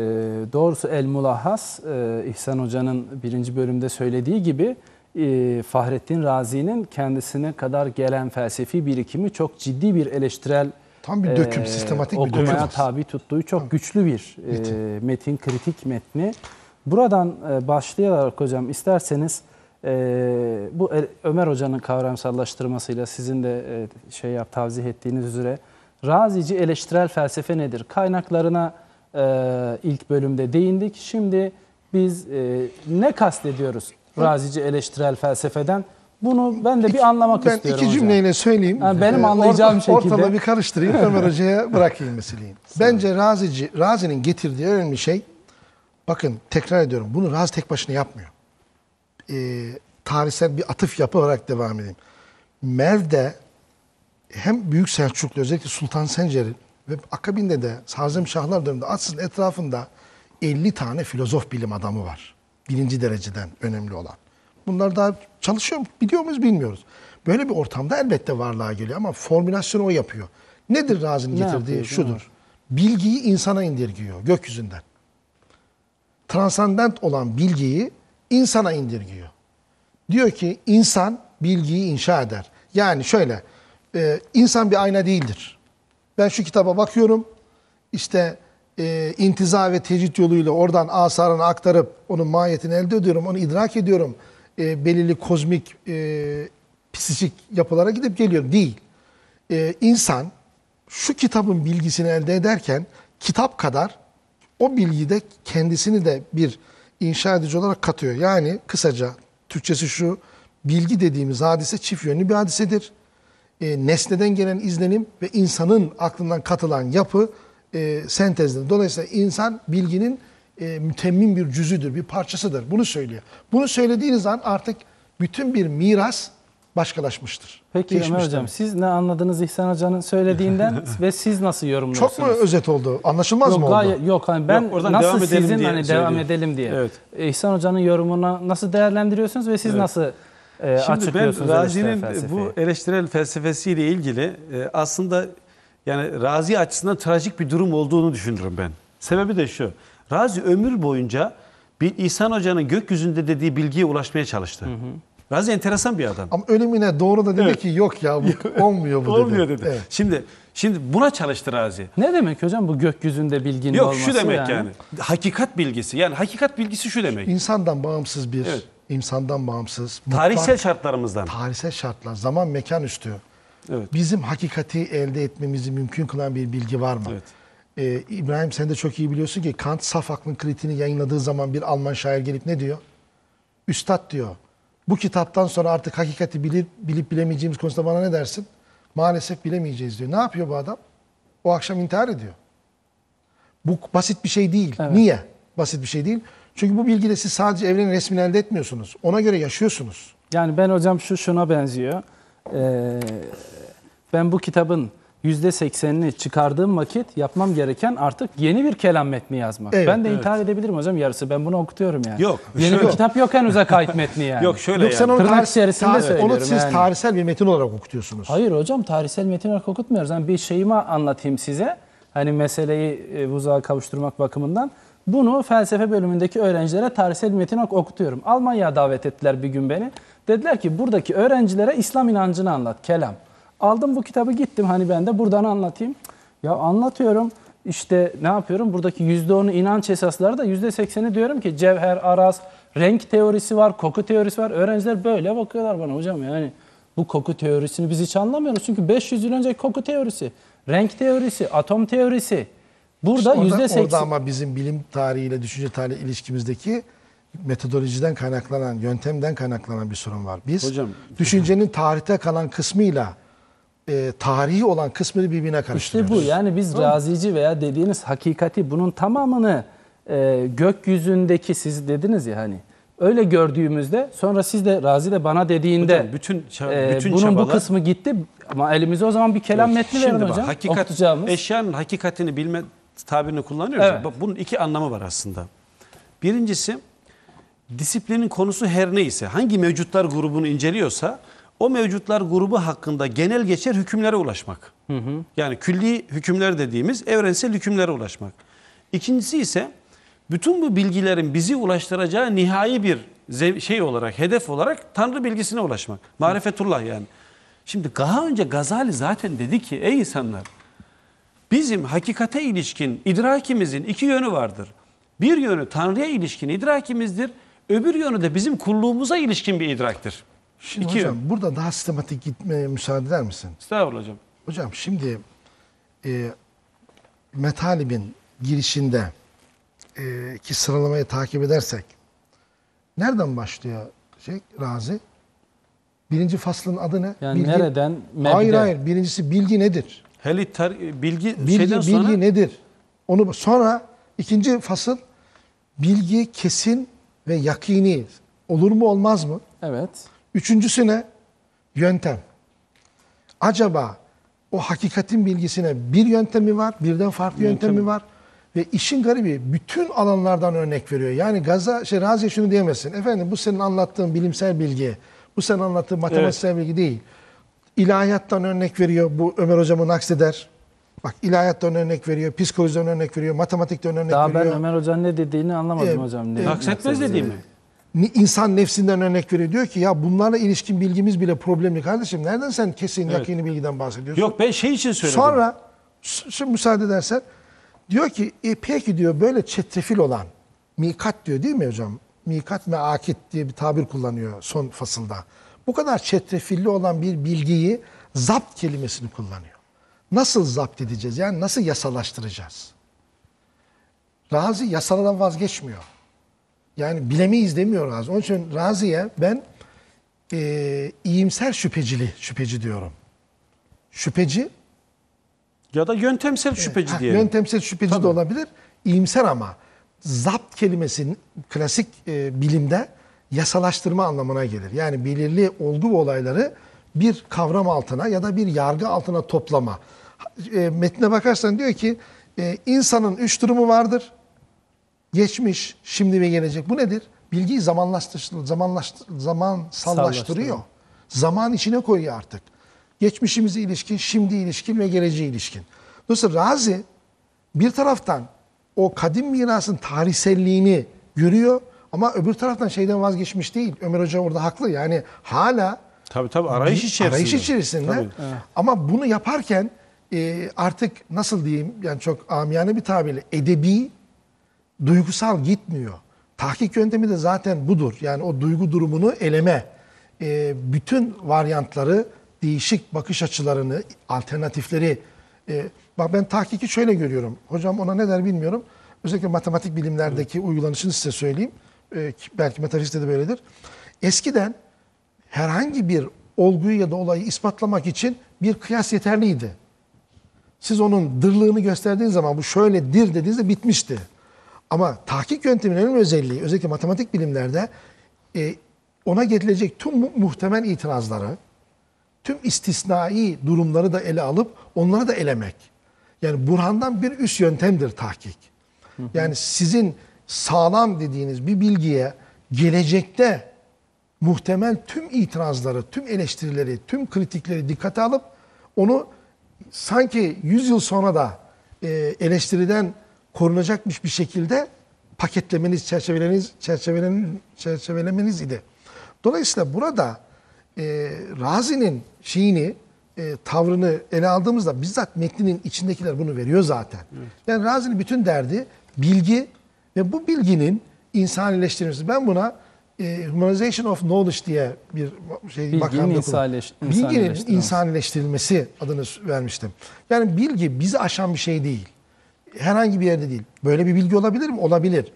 doğrusu El Mulahhas, e, İhsan Hoca'nın birinci bölümde söylediği gibi Fahrettin Razi'nin kendisine kadar gelen felsefi birikimi çok ciddi bir eleştirel Tam bir döküm, sistematik bir okumaya döküm. tabi tuttuğu çok güçlü bir e, metin, kritik metni. Buradan e, başlayarak hocam isterseniz e, bu Ömer Hoca'nın kavramsallaştırmasıyla sizin de e, şey yap tavzih ettiğiniz üzere Razici eleştirel felsefe nedir? Kaynaklarına e, ilk bölümde değindik. Şimdi biz e, ne kastediyoruz Razici eleştirel felsefeden? Bunu ben de bir anlamak ben istiyorum iki hocam. cümleyle söyleyeyim. Yani benim Ee, anlayacağım şekilde. Ortalığı bir karıştırayım *laughs* Ömer Hoca'ya bırakayım meseleyi. Bence Razici, Razi'nin getirdiği önemli şey, bakın tekrar ediyorum bunu Razi tek başına yapmıyor. Ee, tarihsel bir atıf yapı olarak devam edeyim. Merv'de hem Büyük Selçuklu özellikle Sultan Sencer'in ve akabinde de Hazım Şahlar döneminde aslında etrafında 50 tane filozof bilim adamı var. Birinci dereceden önemli olan. Bunlar daha çalışıyor mu? Biliyor muyuz bilmiyoruz. Böyle bir ortamda elbette varlığa geliyor ama formülasyonu o yapıyor. Nedir Razi'nin Ne getirdiği? yapıyor, Şudur. Bilgiyi insana indirgiyor gökyüzünden. Transandent olan bilgiyi insana indirgiyor. Diyor ki insan bilgiyi inşa eder. Yani şöyle, e, insan bir ayna değildir. Ben şu kitaba bakıyorum, işte e, intiza ve tecrit yoluyla oradan asarını aktarıp onun mahiyetini elde ediyorum, onu idrak ediyorum. E, belirli kozmik, e, psikik yapılara gidip geliyorum. Değil. E, insan şu kitabın bilgisini elde ederken kitap kadar o bilgiyi de kendisini de bir inşa edici olarak katıyor. Yani kısaca Türkçesi şu, bilgi dediğimiz hadise çift yönlü bir hadisedir. E, nesneden gelen izlenim ve insanın aklından katılan yapı e, sentezdir. Dolayısıyla insan bilginin e, mütemmin bir cüzüdür, bir parçasıdır. Bunu söylüyor. Bunu söylediğiniz an artık bütün bir miras başkalaşmıştır. Peki Ömer. Hocam siz ne anladınız İhsan Hoca'nın söylediğinden *laughs* ve siz nasıl yorumluyorsunuz? Çok mu özet oldu? Anlaşılmaz Yok, mı oldu? gayet, yok hani ben Yok, nasıl devam sizin diye hani devam edelim diye. Evet. İhsan Hoca'nın yorumuna nasıl değerlendiriyorsunuz ve siz nasıl e, Şimdi ben açıklıyorsunuz eleştirel Razi'nin felsefeyi? bu eleştirel felsefesiyle ilgili e, aslında yani Razi açısından trajik bir durum olduğunu düşünürüm ben. Sebebi de şu. Razi ömür boyunca bir İhsan Hoca'nın gökyüzünde dediği bilgiye ulaşmaya çalıştı. Razi enteresan bir adam. Ama ölümüne doğru da dedi Evet. ki yok ya bu *laughs* olmuyor bu dedi. Olmuyor dedi. Evet. Şimdi şimdi buna çalıştı Razi. Ne demek hocam bu gökyüzünde bilginin Yok olması şu demek yani. Hakikat bilgisi. Yani hakikat bilgisi şu demek. İnsandan bağımsız bir, Evet. insandan bağımsız, Tarihsel mutlak- şartlarımızdan. tarihsel şartlar, zaman mekan üstü. Evet. Bizim hakikati elde etmemizi mümkün kılan bir bilgi var mı? Evet. Ee, İbrahim sen de çok iyi biliyorsun ki Kant saf aklın kritiğini yayınladığı zaman bir Alman şair gelip ne diyor? Üstad diyor. Bu kitaptan sonra artık hakikati bilip, bilip bilemeyeceğimiz konusunda bana ne dersin? Maalesef bilemeyeceğiz diyor. Ne yapıyor bu adam? O akşam intihar ediyor. Bu basit bir şey değil. Niye? Basit bir şey değil. Çünkü bu bilgiyle siz sadece evrenin resmini elde etmiyorsunuz. Ona göre yaşıyorsunuz. Yani ben hocam şu şuna benziyor. Ee, ben bu kitabın %80'ini çıkardığım vakit yapmam gereken artık yeni bir kelam metni yazmak. Evet, ben de evet. intihar edebilirim hocam yarısı. Ben bunu okutuyorum yani. Yok, Yeni şöyle- bir kitap yok henüz kayıt metni yani. Yok şöyle Yok sen yani. Tırnak tarih- içerisinde tarih- söylüyorum onu siz yani. tarihsel bir metin olarak okutuyorsunuz. Hayır hocam tarihsel metin olarak okutmuyoruz. Yani bir şeyimi anlatayım size. Hani meseleyi e, buzağa kavuşturmak bakımından. Bunu felsefe bölümündeki öğrencilere tarihsel metin okutuyorum. Almanya'ya davet ettiler bir gün beni. Dediler ki buradaki öğrencilere İslam inancını anlat, kelam. Aldım bu kitabı gittim hani ben de buradan anlatayım. Ya anlatıyorum. İşte ne yapıyorum? Buradaki %10'u inanç esasları da %80'i diyorum ki cevher, araz, renk teorisi var, koku teorisi var. Öğrenciler böyle bakıyorlar bana hocam yani. Bu koku teorisini biz hiç anlamıyoruz. Çünkü 500 yıl önce koku teorisi, renk teorisi, atom teorisi. Burada İşte orada, yüzde seksen. orada ama bizim bilim tarihiyle düşünce tarihi ilişkimizdeki metodolojiden kaynaklanan, yöntemden kaynaklanan bir sorun var. Biz Hocam- düşüncenin tarihte kalan kısmıyla e, tarihi olan kısmını birbirine karıştırıyoruz. İşte bu yani biz razici veya dediğiniz hakikati bunun tamamını e, gökyüzündeki siz dediniz ya hani öyle gördüğümüzde sonra siz de razi de bana dediğinde Hocam bütün e, bütün bunun bu çabalar- kısmı gitti ama elimize o zaman bir kelam metni verin hocam. hakikat, okutacağımız. eşyanın hakikatini bilme tabirini kullanıyoruz. Evet. bak bunun iki anlamı var aslında. Birincisi disiplinin konusu her neyse, hangi mevcutlar grubunu inceliyorsa o mevcutlar grubu hakkında genel geçer hükümlere ulaşmak. Yani külli hükümler dediğimiz evrensel hükümlere ulaşmak. İkincisi ise bütün bu bilgilerin bizi ulaştıracağı nihai bir şey olarak, hedef olarak Tanrı bilgisine ulaşmak. Marifetullah yani. Şimdi daha önce Gazali zaten dedi ki ey insanlar bizim hakikate ilişkin idrakimizin iki yönü vardır. Bir yönü Tanrı'ya ilişkin idrakimizdir. Öbür yönü de bizim kulluğumuza ilişkin bir idraktır. Şimdi İki hocam yön. burada daha sistematik gitmeye müsaade eder misin? Estağfurullah hocam. Hocam şimdi e, Metalib'in girişinde e, ki sıralamayı takip edersek nereden başlıyor şey Razi? Birinci faslın adı ne? Yani nereden? Mebde. Hayır hayır. Birincisi bilgi nedir? Hele bilgi, Bilgi, şeyden sonra bilgi nedir? Onu sonra ikinci fasıl bilgi kesin ve yakini olur mu olmaz mı? Evet. Üçüncüsü ne? Yöntem. Acaba o hakikatin bilgisine bir yöntemi var, birden farklı yöntemi var. Ve işin garibi bütün alanlardan örnek veriyor. Yani Gaza, şey, Razi şunu diyemezsin. Efendim bu senin anlattığın bilimsel bilgi, bu senin anlattığın matematiksel bilgi değil. İlahiyattan örnek veriyor. Bu Ömer hocamı nakseder. Bak ilahiyattan örnek veriyor, psikolojiden örnek veriyor, matematikten örnek Daha ben veriyor. Ömer Hoca'nın ne dediğini anlamadım Ee, hocam. Ne, naksetmez dediği mi? İnsan nefsinden örnek veriyor. Diyor ki ya bunlarla ilişkin bilgimiz bile problemli kardeşim. Nereden sen kesin yakini bilgiden bahsediyorsun? Yok ben şey için söyledim. Sonra şimdi müsaade edersen diyor ki e, peki diyor böyle çetrefil olan mikat diyor değil mi hocam? Mikat ve akit diye bir tabir kullanıyor son fasılda. Bu kadar çetrefilli olan bir bilgiyi zapt kelimesini kullanıyor. Nasıl zapt edeceğiz? Yani nasıl yasalaştıracağız? Razi yasalardan vazgeçmiyor. Yani bilemeyiz demiyor Razi. Onun için Razi'ye ben e, iyimser şüphecili, şüpheci diyorum. Şüpheci, ya da yöntemsel şüpheci ha, diyelim. yöntemsel şüpheci de olabilir, iyimser ama zapt kelimesinin klasik e, bilimde yasalaştırma anlamına gelir. Yani belirli olgu ve olayları bir kavram altına ya da bir yargı altına toplama. E, metne bakarsan diyor ki e, insanın üç durumu vardır. Geçmiş, şimdi ve gelecek. Bu nedir? Bilgiyi zamanlaştır, zamanlaştır, zamansallaştırıyor. Zaman içine koyuyor artık. Geçmişimize ilişkin, şimdi ilişkin ve geleceğe ilişkin. Dolayısıyla Razi bir taraftan o kadim mirasın tarihselliğini görüyor ama öbür taraftan şeyden vazgeçmiş değil. Ömer Hoca orada haklı. Yani hala Tabii tabii arayış içerisinde. Arayış içerisinde. Tabii. Ama bunu yaparken e, artık nasıl diyeyim yani çok amiyane bir tabirle edebi, duygusal gitmiyor. Tahkik yöntemi de zaten budur. Yani o duygu durumunu eleme. E, bütün varyantları, değişik bakış açılarını, alternatifleri. e, bak ben tahkiki şöyle görüyorum. Hocam ona ne der bilmiyorum. Özellikle matematik bilimlerdeki uygulanışını size söyleyeyim. E, ki belki metafizikte de böyledir. Eskiden herhangi bir olguyu ya da olayı ispatlamak için bir kıyas yeterliydi. Siz onun dırlığını gösterdiğiniz zaman bu şöyledir dediğinizde bitmişti. Ama tahkik yönteminin en özelliği özellikle matematik bilimlerde e, ona getirilecek tüm mu- muhtemel itirazları, tüm istisnai durumları da ele alıp onları da elemek. Yani Burhan'dan bir üst yöntemdir tahkik. Yani sizin sağlam dediğiniz bir bilgiye gelecekte muhtemel tüm itirazları, tüm eleştirileri, tüm kritikleri dikkate alıp onu sanki 100 yıl sonra da e, eleştiriden korunacakmış bir şekilde paketlemeniz, çerçevelemeniz, çerçevelemeniz, çerçevelemeniz idi. Dolayısıyla burada e, Razi'nin şeyini, e, tavrını ele aldığımızda bizzat metninin içindekiler bunu veriyor zaten. Yani Razi'nin bütün derdi bilgi ve bu bilginin insanileştirilmesi. Ben buna e, humanization of knowledge diye bir şey Bilginin makamda insanileş- Bilginin insanileştirilmesi. insanileştirilmesi adını vermiştim. Yani bilgi bizi aşan bir şey değil. Herhangi bir yerde değil. Böyle bir bilgi olabilir mi? Olabilir.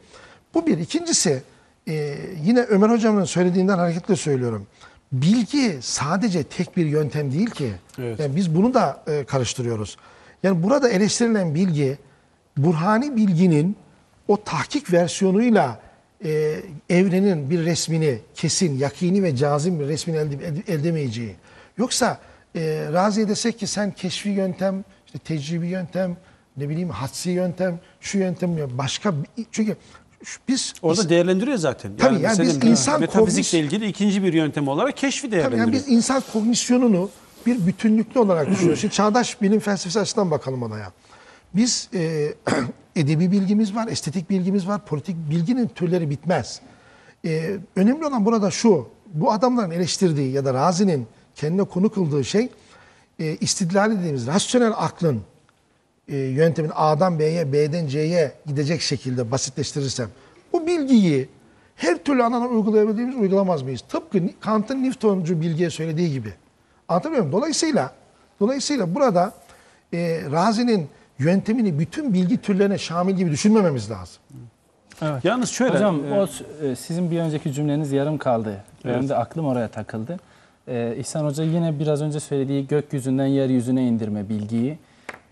Bu bir. İkincisi e, yine Ömer Hocam'ın söylediğinden hareketle söylüyorum. Bilgi sadece tek bir yöntem değil ki. Evet. Yani biz bunu da e, karıştırıyoruz. Yani burada eleştirilen bilgi Burhani bilginin o tahkik versiyonuyla e, evrenin bir resmini kesin, yakini ve cazim bir resmini elde, elde edemeyeceği. Yoksa e, Razi'ye desek ki sen keşfi yöntem, işte tecrübi yöntem, ne bileyim hadsi yöntem, şu yöntem başka çünkü biz Orada değerlendiriyor zaten. Tabii yani biz senin insan metafizikle ilgili ikinci bir yöntem olarak keşfi Tabii değerlendiriyor. yani biz insan kognisyonunu bir bütünlüklü olarak düşünüyoruz. Şimdi çağdaş bilim felsefesi açısından bakalım olaya. Biz e, *clears throat* edebi bilgimiz var, estetik bilgimiz var, politik bilginin türleri bitmez. E, önemli olan burada şu, bu adamların eleştirdiği ya da Razi'nin kendine konu kıldığı şey e, istidlal dediğimiz rasyonel aklın e, yöntemin A'dan B'ye, B'den C'ye gidecek şekilde basitleştirirsem bu bilgiyi her türlü alana uygulayabildiğimiz uygulamaz mıyız? Tıpkı Kant'ın Newtoncu bilgiye söylediği gibi. Anlatabiliyor muyum? Dolayısıyla dolayısıyla burada e, Razi'nin yöntemini bütün bilgi türlerine şamil gibi düşünmememiz lazım. Evet. Yalnız şöyle. Hocam e, o e, sizin bir önceki cümleniz yarım kaldı. Benim de aklım oraya takıldı. Ee, İhsan Hoca yine biraz önce söylediği gökyüzünden yeryüzüne indirme bilgiyi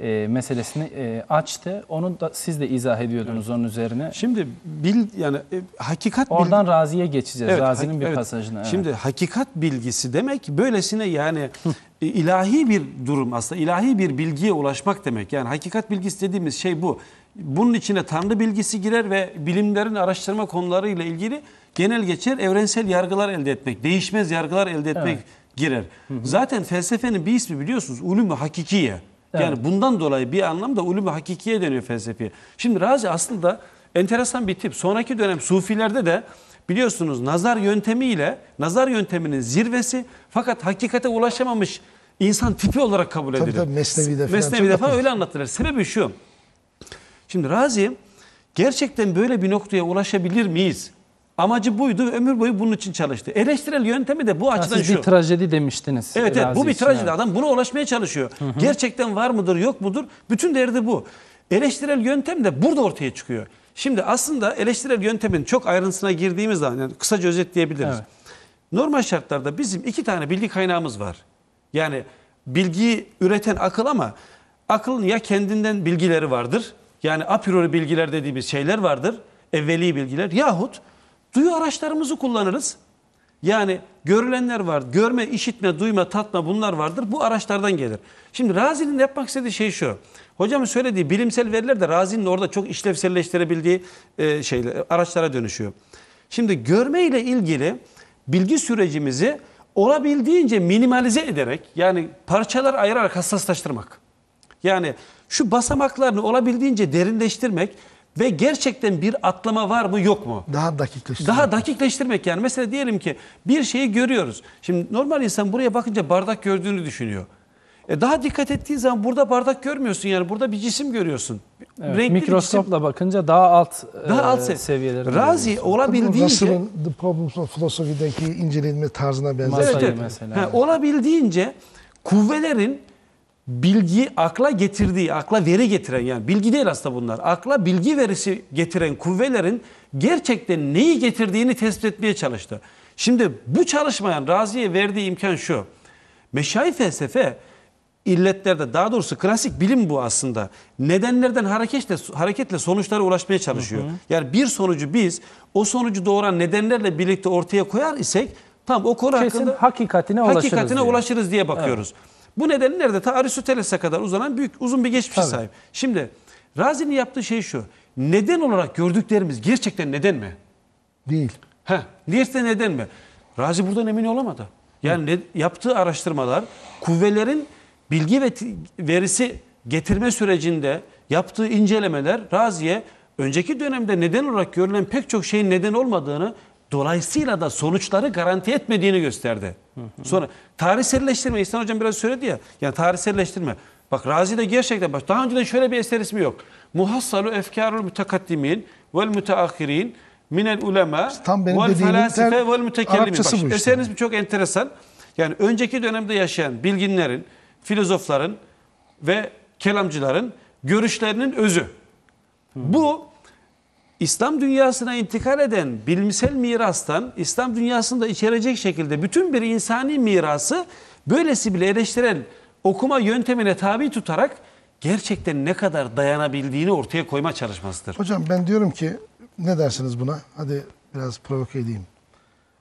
e, meselesini e, açtı. Onu da siz de izah ediyordunuz onun üzerine. Şimdi bil yani e, hakikat bil- Oradan Razi'ye geçeceğiz. Evet, Razi'nin hak- bir evet. pasajına. evet. Şimdi hakikat bilgisi demek böylesine yani *laughs* ilahi bir durum aslında ilahi bir bilgiye ulaşmak demek. Yani hakikat bilgisi dediğimiz şey bu. Bunun içine Tanrı bilgisi girer ve bilimlerin araştırma konularıyla ilgili genel geçer evrensel yargılar elde etmek, değişmez yargılar elde etmek Evet. girer. Zaten felsefenin bir ismi biliyorsunuz ulum-u hakikiye. Yani Evet. bundan dolayı bir anlamda ulum-u hakikiye deniyor felsefeye. Şimdi Razi aslında enteresan bir tip. Sonraki dönem Sufilerde de biliyorsunuz nazar yöntemiyle nazar yönteminin zirvesi fakat hakikate ulaşamamış insan tipi olarak kabul Tabii edilir. tabii, Mesnevi'de falan Mesnevi'de falan öyle anlatılır. Sebebi şu. Şimdi Razi gerçekten böyle bir noktaya ulaşabilir miyiz? Amacı buydu ve ömür boyu bunun için çalıştı. Eleştirel yöntemi de bu Ha, açıdan siz şu. bir trajedi demiştiniz. Evet evet bu bir trajedi. evet. Adam buna ulaşmaya çalışıyor. Gerçekten var mıdır yok mudur? Bütün derdi bu. Eleştirel yöntem de burada ortaya çıkıyor. Şimdi aslında eleştirel yöntemin çok ayrıntısına girdiğimiz zaman yani kısaca özetleyebiliriz. Evet. Normal şartlarda bizim iki tane bilgi kaynağımız var. Yani bilgiyi üreten akıl ama akılın ya kendinden bilgileri vardır. Yani a priori bilgiler dediğimiz şeyler vardır. Evveli bilgiler yahut duyu araçlarımızı kullanırız. Yani görülenler var. Görme, işitme, duyma, tatma bunlar vardır. Bu araçlardan gelir. Şimdi Razi'nin yapmak istediği şey şu. Hocamın söylediği bilimsel veriler de Razi'nin orada çok işlevselleştirebildiği e, şeyler, araçlara dönüşüyor. Şimdi görme ile ilgili bilgi sürecimizi olabildiğince minimalize ederek yani parçalar ayırarak hassaslaştırmak. Yani şu basamaklarını olabildiğince derinleştirmek ve gerçekten bir atlama var mı yok mu? Daha dakikleştirmek. Daha dakikleştirmek yani. Mesela diyelim ki bir şeyi görüyoruz. Şimdi normal insan buraya bakınca bardak gördüğünü düşünüyor. E daha dikkat ettiğin zaman burada bardak görmüyorsun yani burada bir cisim görüyorsun. Evet, Renkli mikroskopla bakınca daha alt, cisim, daha alt e, se- seviyeleri. Razi olabildiğince Russell'ın The Problems of Philosophy'deki incelenme tarzına benzer. Masayı Evet, evet. mesela, Ha, olabildiğince kuvvelerin bilgi akla getirdiği, akla veri getiren yani bilgi değil aslında bunlar. Akla bilgi verisi getiren kuvvelerin gerçekten neyi getirdiğini tespit etmeye çalıştı. Şimdi bu çalışmayan Razi'ye verdiği imkan şu. Meşayi felsefe illetlerde daha doğrusu klasik bilim bu aslında. Nedenlerden hareketle hareketle sonuçlara ulaşmaya çalışıyor. Yani bir sonucu biz o sonucu doğuran nedenlerle birlikte ortaya koyar isek Tamam o konu Kesin hakkında hakikatine ulaşırız hakikatine diyor. ulaşırız diye bakıyoruz. Bu neden nerede? Ta Aristoteles'e kadar uzanan büyük uzun bir geçmişe Tabii. sahip. Şimdi Razi'nin yaptığı şey şu. Neden olarak gördüklerimiz gerçekten neden mi? Değil. Heh, gerçekten neden mi? Razi buradan emin olamadı. Yani ne- yaptığı araştırmalar kuvvelerin bilgi ve verisi getirme sürecinde yaptığı incelemeler Razi'ye önceki dönemde neden olarak görülen pek çok şeyin neden olmadığını dolayısıyla da sonuçları garanti etmediğini gösterdi. Sonra tarihselleştirme İhsan Hocam biraz söyledi ya. Yani tarihselleştirme. Bak Razi'de gerçekten bak daha önceden şöyle bir eser ismi yok. Muhassalu efkarul mütekaddimin vel müteahhirin minel ulema tam benim vel felasife vel mütekellimin. Bak, işte. Eseriniz çok enteresan. Yani önceki dönemde yaşayan bilginlerin, filozofların ve kelamcıların görüşlerinin özü. Bu İslam dünyasına intikal eden bilimsel mirastan İslam dünyasında içerecek şekilde bütün bir insani mirası böylesi bile eleştirel okuma yöntemine tabi tutarak gerçekten ne kadar dayanabildiğini ortaya koyma çalışmasıdır. Hocam ben diyorum ki ne dersiniz buna? Hadi biraz provoke edeyim.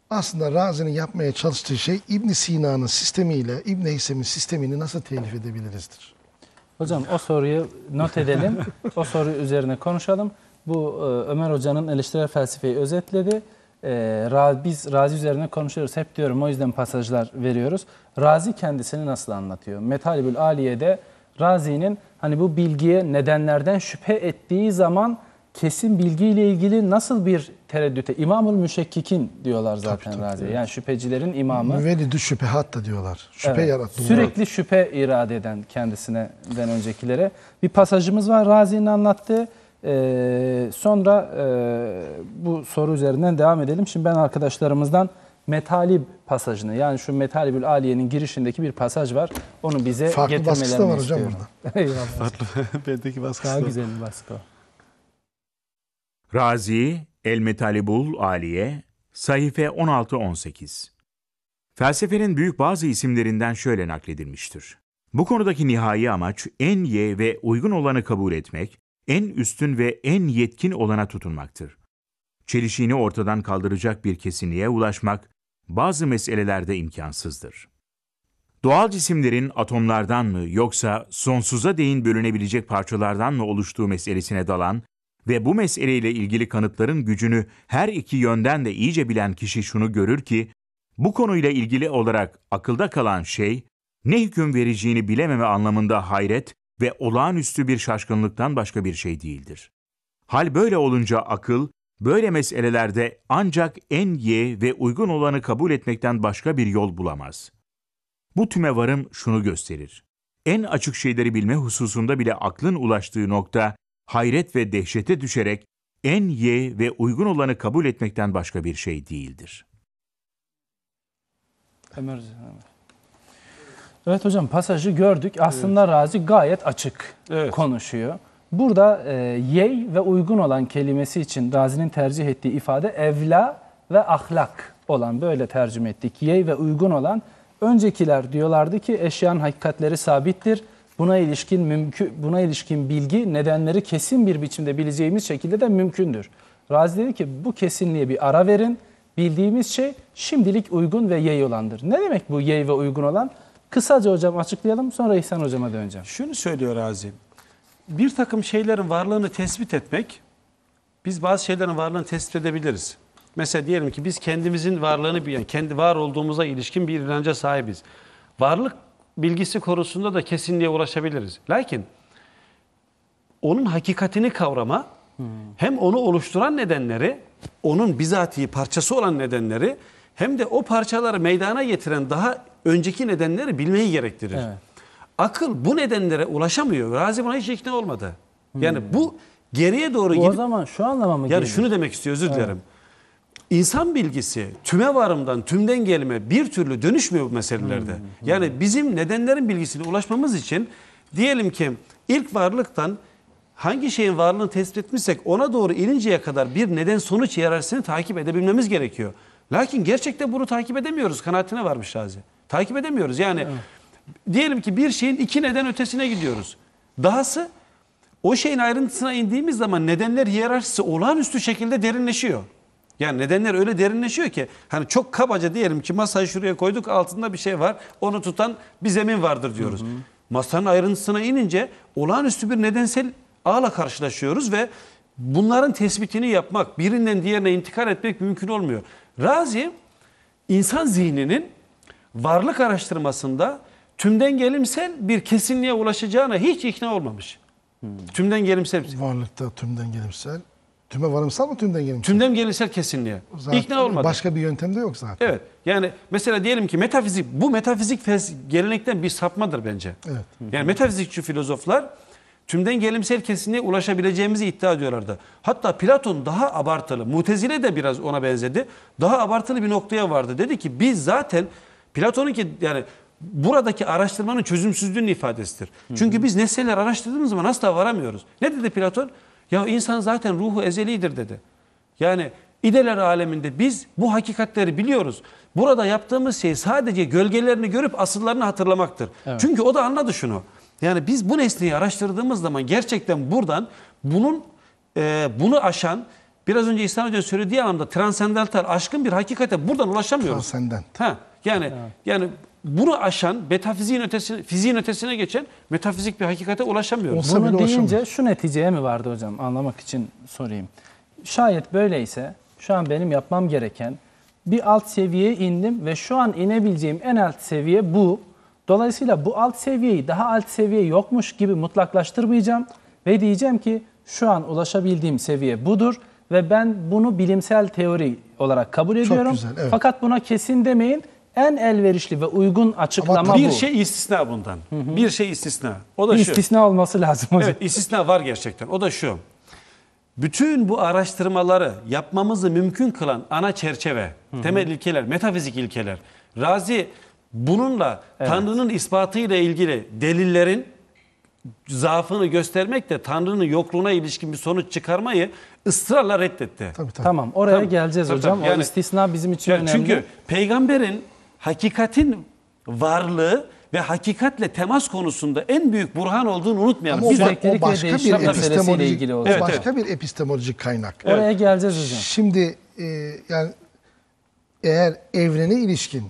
Aslında Razi'nin yapmaya çalıştığı şey İbn Sina'nın sistemiyle İbn Heysem'in sistemini nasıl telif edebilirizdir. Hocam o soruyu not edelim. o soru üzerine konuşalım. Bu e, Ömer Hoca'nın eleştirel felsefeyi özetledi. E, biz Razi üzerine konuşuyoruz. Hep diyorum o yüzden pasajlar veriyoruz. Razi kendisini nasıl anlatıyor? Metalibül Aliye'de Razi'nin hani bu bilgiye nedenlerden şüphe ettiği zaman kesin bilgiyle ilgili nasıl bir tereddüte İmamul Müşekkikin diyorlar zaten Razi'ye. Yani şüphecilerin imamı. Müvelidü şüphehat da diyorlar. Şüphe Evet. yarattı. Sürekli şüphe irade eden kendisine den öncekilere. Bir pasajımız var Razi'nin anlattığı. Ee, sonra e, bu soru üzerinden devam edelim. Şimdi ben arkadaşlarımızdan Metalib pasajını yani şu Metalibül Aliye'nin girişindeki bir pasaj var. Onu bize Farklı baskısı da getirmelerini var hocam istiyorum. *laughs* Eyvallah. *laughs* Bendeki Daha güzel bir baskı o. Razi, El Metalibul Aliye, sayfa 16-18. Felsefenin büyük bazı isimlerinden şöyle nakledilmiştir. Bu konudaki nihai amaç en ye ve uygun olanı kabul etmek, en üstün ve en yetkin olana tutunmaktır. Çelişiğini ortadan kaldıracak bir kesinliğe ulaşmak bazı meselelerde imkansızdır. Doğal cisimlerin atomlardan mı yoksa sonsuza değin bölünebilecek parçalardan mı oluştuğu meselesine dalan ve bu meseleyle ilgili kanıtların gücünü her iki yönden de iyice bilen kişi şunu görür ki, bu konuyla ilgili olarak akılda kalan şey, ne hüküm vereceğini bilememe anlamında hayret ve olağanüstü bir şaşkınlıktan başka bir şey değildir. Hal böyle olunca akıl, böyle meselelerde ancak en ye ve uygun olanı kabul etmekten başka bir yol bulamaz. Bu tümevarım şunu gösterir. En açık şeyleri bilme hususunda bile aklın ulaştığı nokta, hayret ve dehşete düşerek en ye ve uygun olanı kabul etmekten başka bir şey değildir. Ömer. Evet hocam pasajı gördük. Aslında Razi gayet açık Evet. konuşuyor. Burada e, yey ve uygun olan kelimesi için Razi'nin tercih ettiği ifade evla ve ahlak olan böyle tercüme ettik. Yey ve uygun olan öncekiler diyorlardı ki eşyanın hakikatleri sabittir. Buna ilişkin mümkün buna ilişkin bilgi nedenleri kesin bir biçimde bileceğimiz şekilde de mümkündür. Razi dedi ki bu kesinliğe bir ara verin. Bildiğimiz şey şimdilik uygun ve yey olandır. Ne demek bu yey ve uygun olan? Kısaca hocam açıklayalım sonra İhsan hocama döneceğim. Şunu söylüyor Razi. Bir takım şeylerin varlığını tespit etmek, biz bazı şeylerin varlığını tespit edebiliriz. Mesela diyelim ki biz kendimizin varlığını, yani kendi var olduğumuza ilişkin bir inanca sahibiz. Varlık bilgisi konusunda da kesinliğe ulaşabiliriz. Lakin onun hakikatini kavrama, hem onu oluşturan nedenleri, onun bizatihi parçası olan nedenleri, hem de o parçaları meydana getiren daha önceki nedenleri bilmeyi gerektirir. Evet. Akıl bu nedenlere ulaşamıyor. Razi buna hiç ikna olmadı. Yani bu geriye doğru Bu o gidip zaman şu anlama mı yani şunu demek istiyor özür dilerim. İnsan bilgisi tüme varımdan tümden gelme bir türlü dönüşmüyor bu meselelerde. Yani bizim nedenlerin bilgisine ulaşmamız için diyelim ki ilk varlıktan hangi şeyin varlığını tespit etmişsek ona doğru ininceye kadar bir neden sonuç hiyerarşisini takip edebilmemiz gerekiyor. Lakin gerçekten bunu takip edemiyoruz. Kanaatine varmış Razi. Takip edemiyoruz. Yani diyelim ki bir şeyin iki neden ötesine gidiyoruz. Dahası o şeyin ayrıntısına indiğimiz zaman nedenler hiyerarşisi olağanüstü şekilde derinleşiyor. Yani nedenler öyle derinleşiyor ki hani çok kabaca diyelim ki masayı şuraya koyduk altında bir şey var. Onu tutan bir zemin vardır diyoruz. Masanın ayrıntısına inince olağanüstü bir nedensel ağla karşılaşıyoruz ve bunların tespitini yapmak, birinden diğerine intikal etmek mümkün olmuyor. Razi insan zihninin varlık araştırmasında tümden gelimsel bir kesinliğe ulaşacağına hiç ikna olmamış. Tümden gelimsel. Varlıkta tümden gelimsel. Tüme varımsal mı tümden gelimsel? Tümden gelimsel kesinliğe. Zaten ikna olmadı. Başka bir yöntem de yok zaten. Evet. Yani mesela diyelim ki metafizik bu metafizik gelenekten bir sapmadır bence. Evet. Yani metafizikçi filozoflar tümden gelimsel kesinliğe ulaşabileceğimizi iddia ediyorlardı. Hatta Platon daha abartılı, Mutezile de biraz ona benzedi. Daha abartılı bir noktaya vardı. Dedi ki biz zaten Platon'unki yani buradaki araştırmanın çözümsüzlüğünün ifadesidir. Çünkü biz nesneler araştırdığımız zaman asla varamıyoruz. Ne dedi Platon? Ya insan zaten ruhu ezelidir dedi. Yani ideler aleminde biz bu hakikatleri biliyoruz. Burada yaptığımız şey sadece gölgelerini görüp asıllarını hatırlamaktır. Çünkü o da anladı şunu. Yani biz bu nesneyi araştırdığımız zaman gerçekten buradan bunun e, bunu aşan biraz önce İhsan Hoca'nın söylediği anlamda transendental aşkın bir hakikate buradan ulaşamıyoruz. Transcendent. Ha, yani yani bunu aşan metafiziğin ötesine, fiziğin ötesine geçen metafizik bir hakikate ulaşamıyoruz. Olsa Bunu deyince ulaşamaz. şu neticeye mi vardı hocam anlamak için sorayım. Şayet böyleyse şu an benim yapmam gereken bir alt seviyeye indim ve şu an inebileceğim en alt seviye bu. Dolayısıyla bu alt seviyeyi daha alt seviye yokmuş gibi mutlaklaştırmayacağım ve diyeceğim ki şu an ulaşabildiğim seviye budur ve ben bunu bilimsel teori olarak kabul ediyorum. güzel, evet. Fakat buna kesin demeyin. En elverişli ve uygun açıklama bir bu. şey istisna bundan. Bir şey istisna. O da Bir şu. istisna olması lazım hocam. Evet istisna var gerçekten. O da şu. Bütün bu araştırmaları yapmamızı mümkün kılan ana çerçeve, temel ilkeler, metafizik ilkeler. Razi bununla Tanrı'nın ispatıyla ilgili delillerin zaafını göstermekle Tanrı'nın yokluğuna ilişkin bir sonuç çıkarmayı ısrarla reddetti. Tabii tabii. Tamam oraya Tamam. geleceğiz Tabii, hocam. tabii. O Yani- istisna bizim için Yani önemli. çünkü peygamberin hakikatin varlığı ve hakikatle temas konusunda en büyük burhan olduğunu unutmayalım. Ama o, ba- o başka bir epistemolojik, ilgili o olacak. Evet, başka bir epistemolojik kaynak. oraya geleceğiz hocam. Şimdi e, yani eğer evrene ilişkin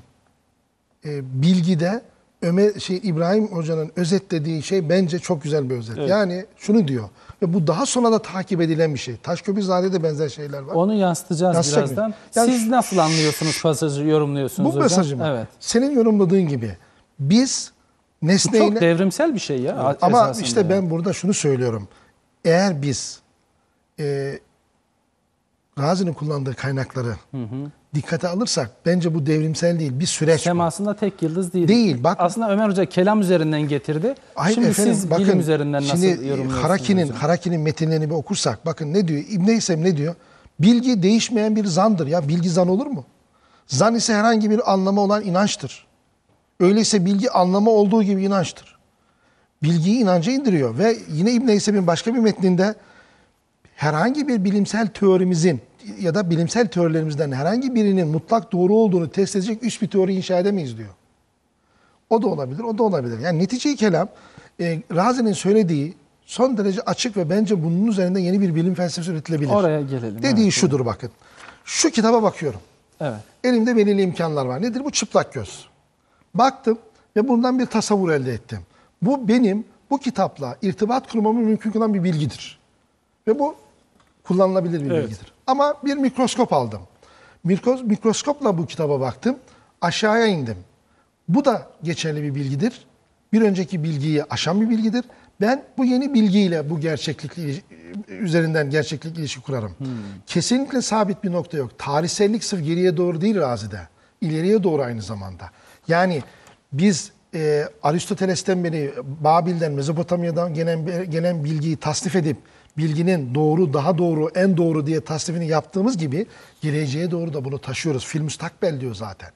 e, bilgide Ömer şey İbrahim Hoca'nın özetlediği şey bence çok güzel bir özet. Yani şunu diyor ve bu daha sonra da takip edilen bir şey. Taşköprüzade'de de benzer şeyler var. Onu yansıtacağız Yansıtacak birazdan. Yani Siz nasıl anlıyorsunuz pasajı yorumluyorsunuz bu hocam? mesajı mı? Evet. Senin yorumladığın gibi biz Bu nesneyle çok devrimsel bir şey ya. Ama işte ya. ben burada şunu söylüyorum. Eğer biz e, Razi'nin kullandığı kaynakları dikkate alırsak bence bu devrimsel değil bir süreç bu. Semasında tek yıldız değil. Değil, bak- Aslında Ömer Hoca kelam üzerinden getirdi. Hayır Şimdi efendim siz bakın bilim üzerinden nasıl şimdi yorumluyorsunuz Haraki'nin? Haraki'nin metinlerini bir okursak bakın ne diyor? İbn İsem ne diyor? Bilgi değişmeyen bir zandır ya. Bilgi zan olur mu? Zan ise herhangi bir anlamı olan inançtır. Öyleyse bilgi anlamı olduğu gibi inançtır. Bilgiyi inanca indiriyor ve yine İbn İsem'in başka bir metninde herhangi bir bilimsel teorimizin ya da bilimsel teorilerimizden herhangi birinin mutlak doğru olduğunu test edecek üç bir teori inşa edemeyiz diyor. O da olabilir, o da olabilir. Yani netice kelam e, Razi'nin söylediği son derece açık ve bence bunun üzerinde yeni bir bilim felsefesi üretilebilir. Oraya gelelim. Dediği evet. şudur bakın. Şu kitaba bakıyorum. Evet. Elimde belirli imkanlar var. Nedir bu? Çıplak göz. Baktım ve bundan bir tasavvur elde ettim. Bu benim bu kitapla irtibat kurmamı mümkün kılan bir bilgidir. Ve bu kullanılabilir bir Evet. bilgidir. Ama bir mikroskop aldım. Mikros, mikroskopla bu kitaba baktım. Aşağıya indim. Bu da geçerli bir bilgidir. Bir önceki bilgiyi aşan bir bilgidir. Ben bu yeni bilgiyle bu gerçeklik ili- üzerinden gerçeklik ilişki kurarım. Kesinlikle sabit bir nokta yok. Tarihsellik sırf geriye doğru değil Razi'de. İleriye doğru aynı zamanda. Yani biz e, Aristoteles'ten beri Babil'den, Mezopotamya'dan gelen, gelen bilgiyi tasnif edip bilginin doğru, daha doğru, en doğru diye tasnifini yaptığımız gibi geleceğe doğru da bunu taşıyoruz. Film müstakbel diyor zaten.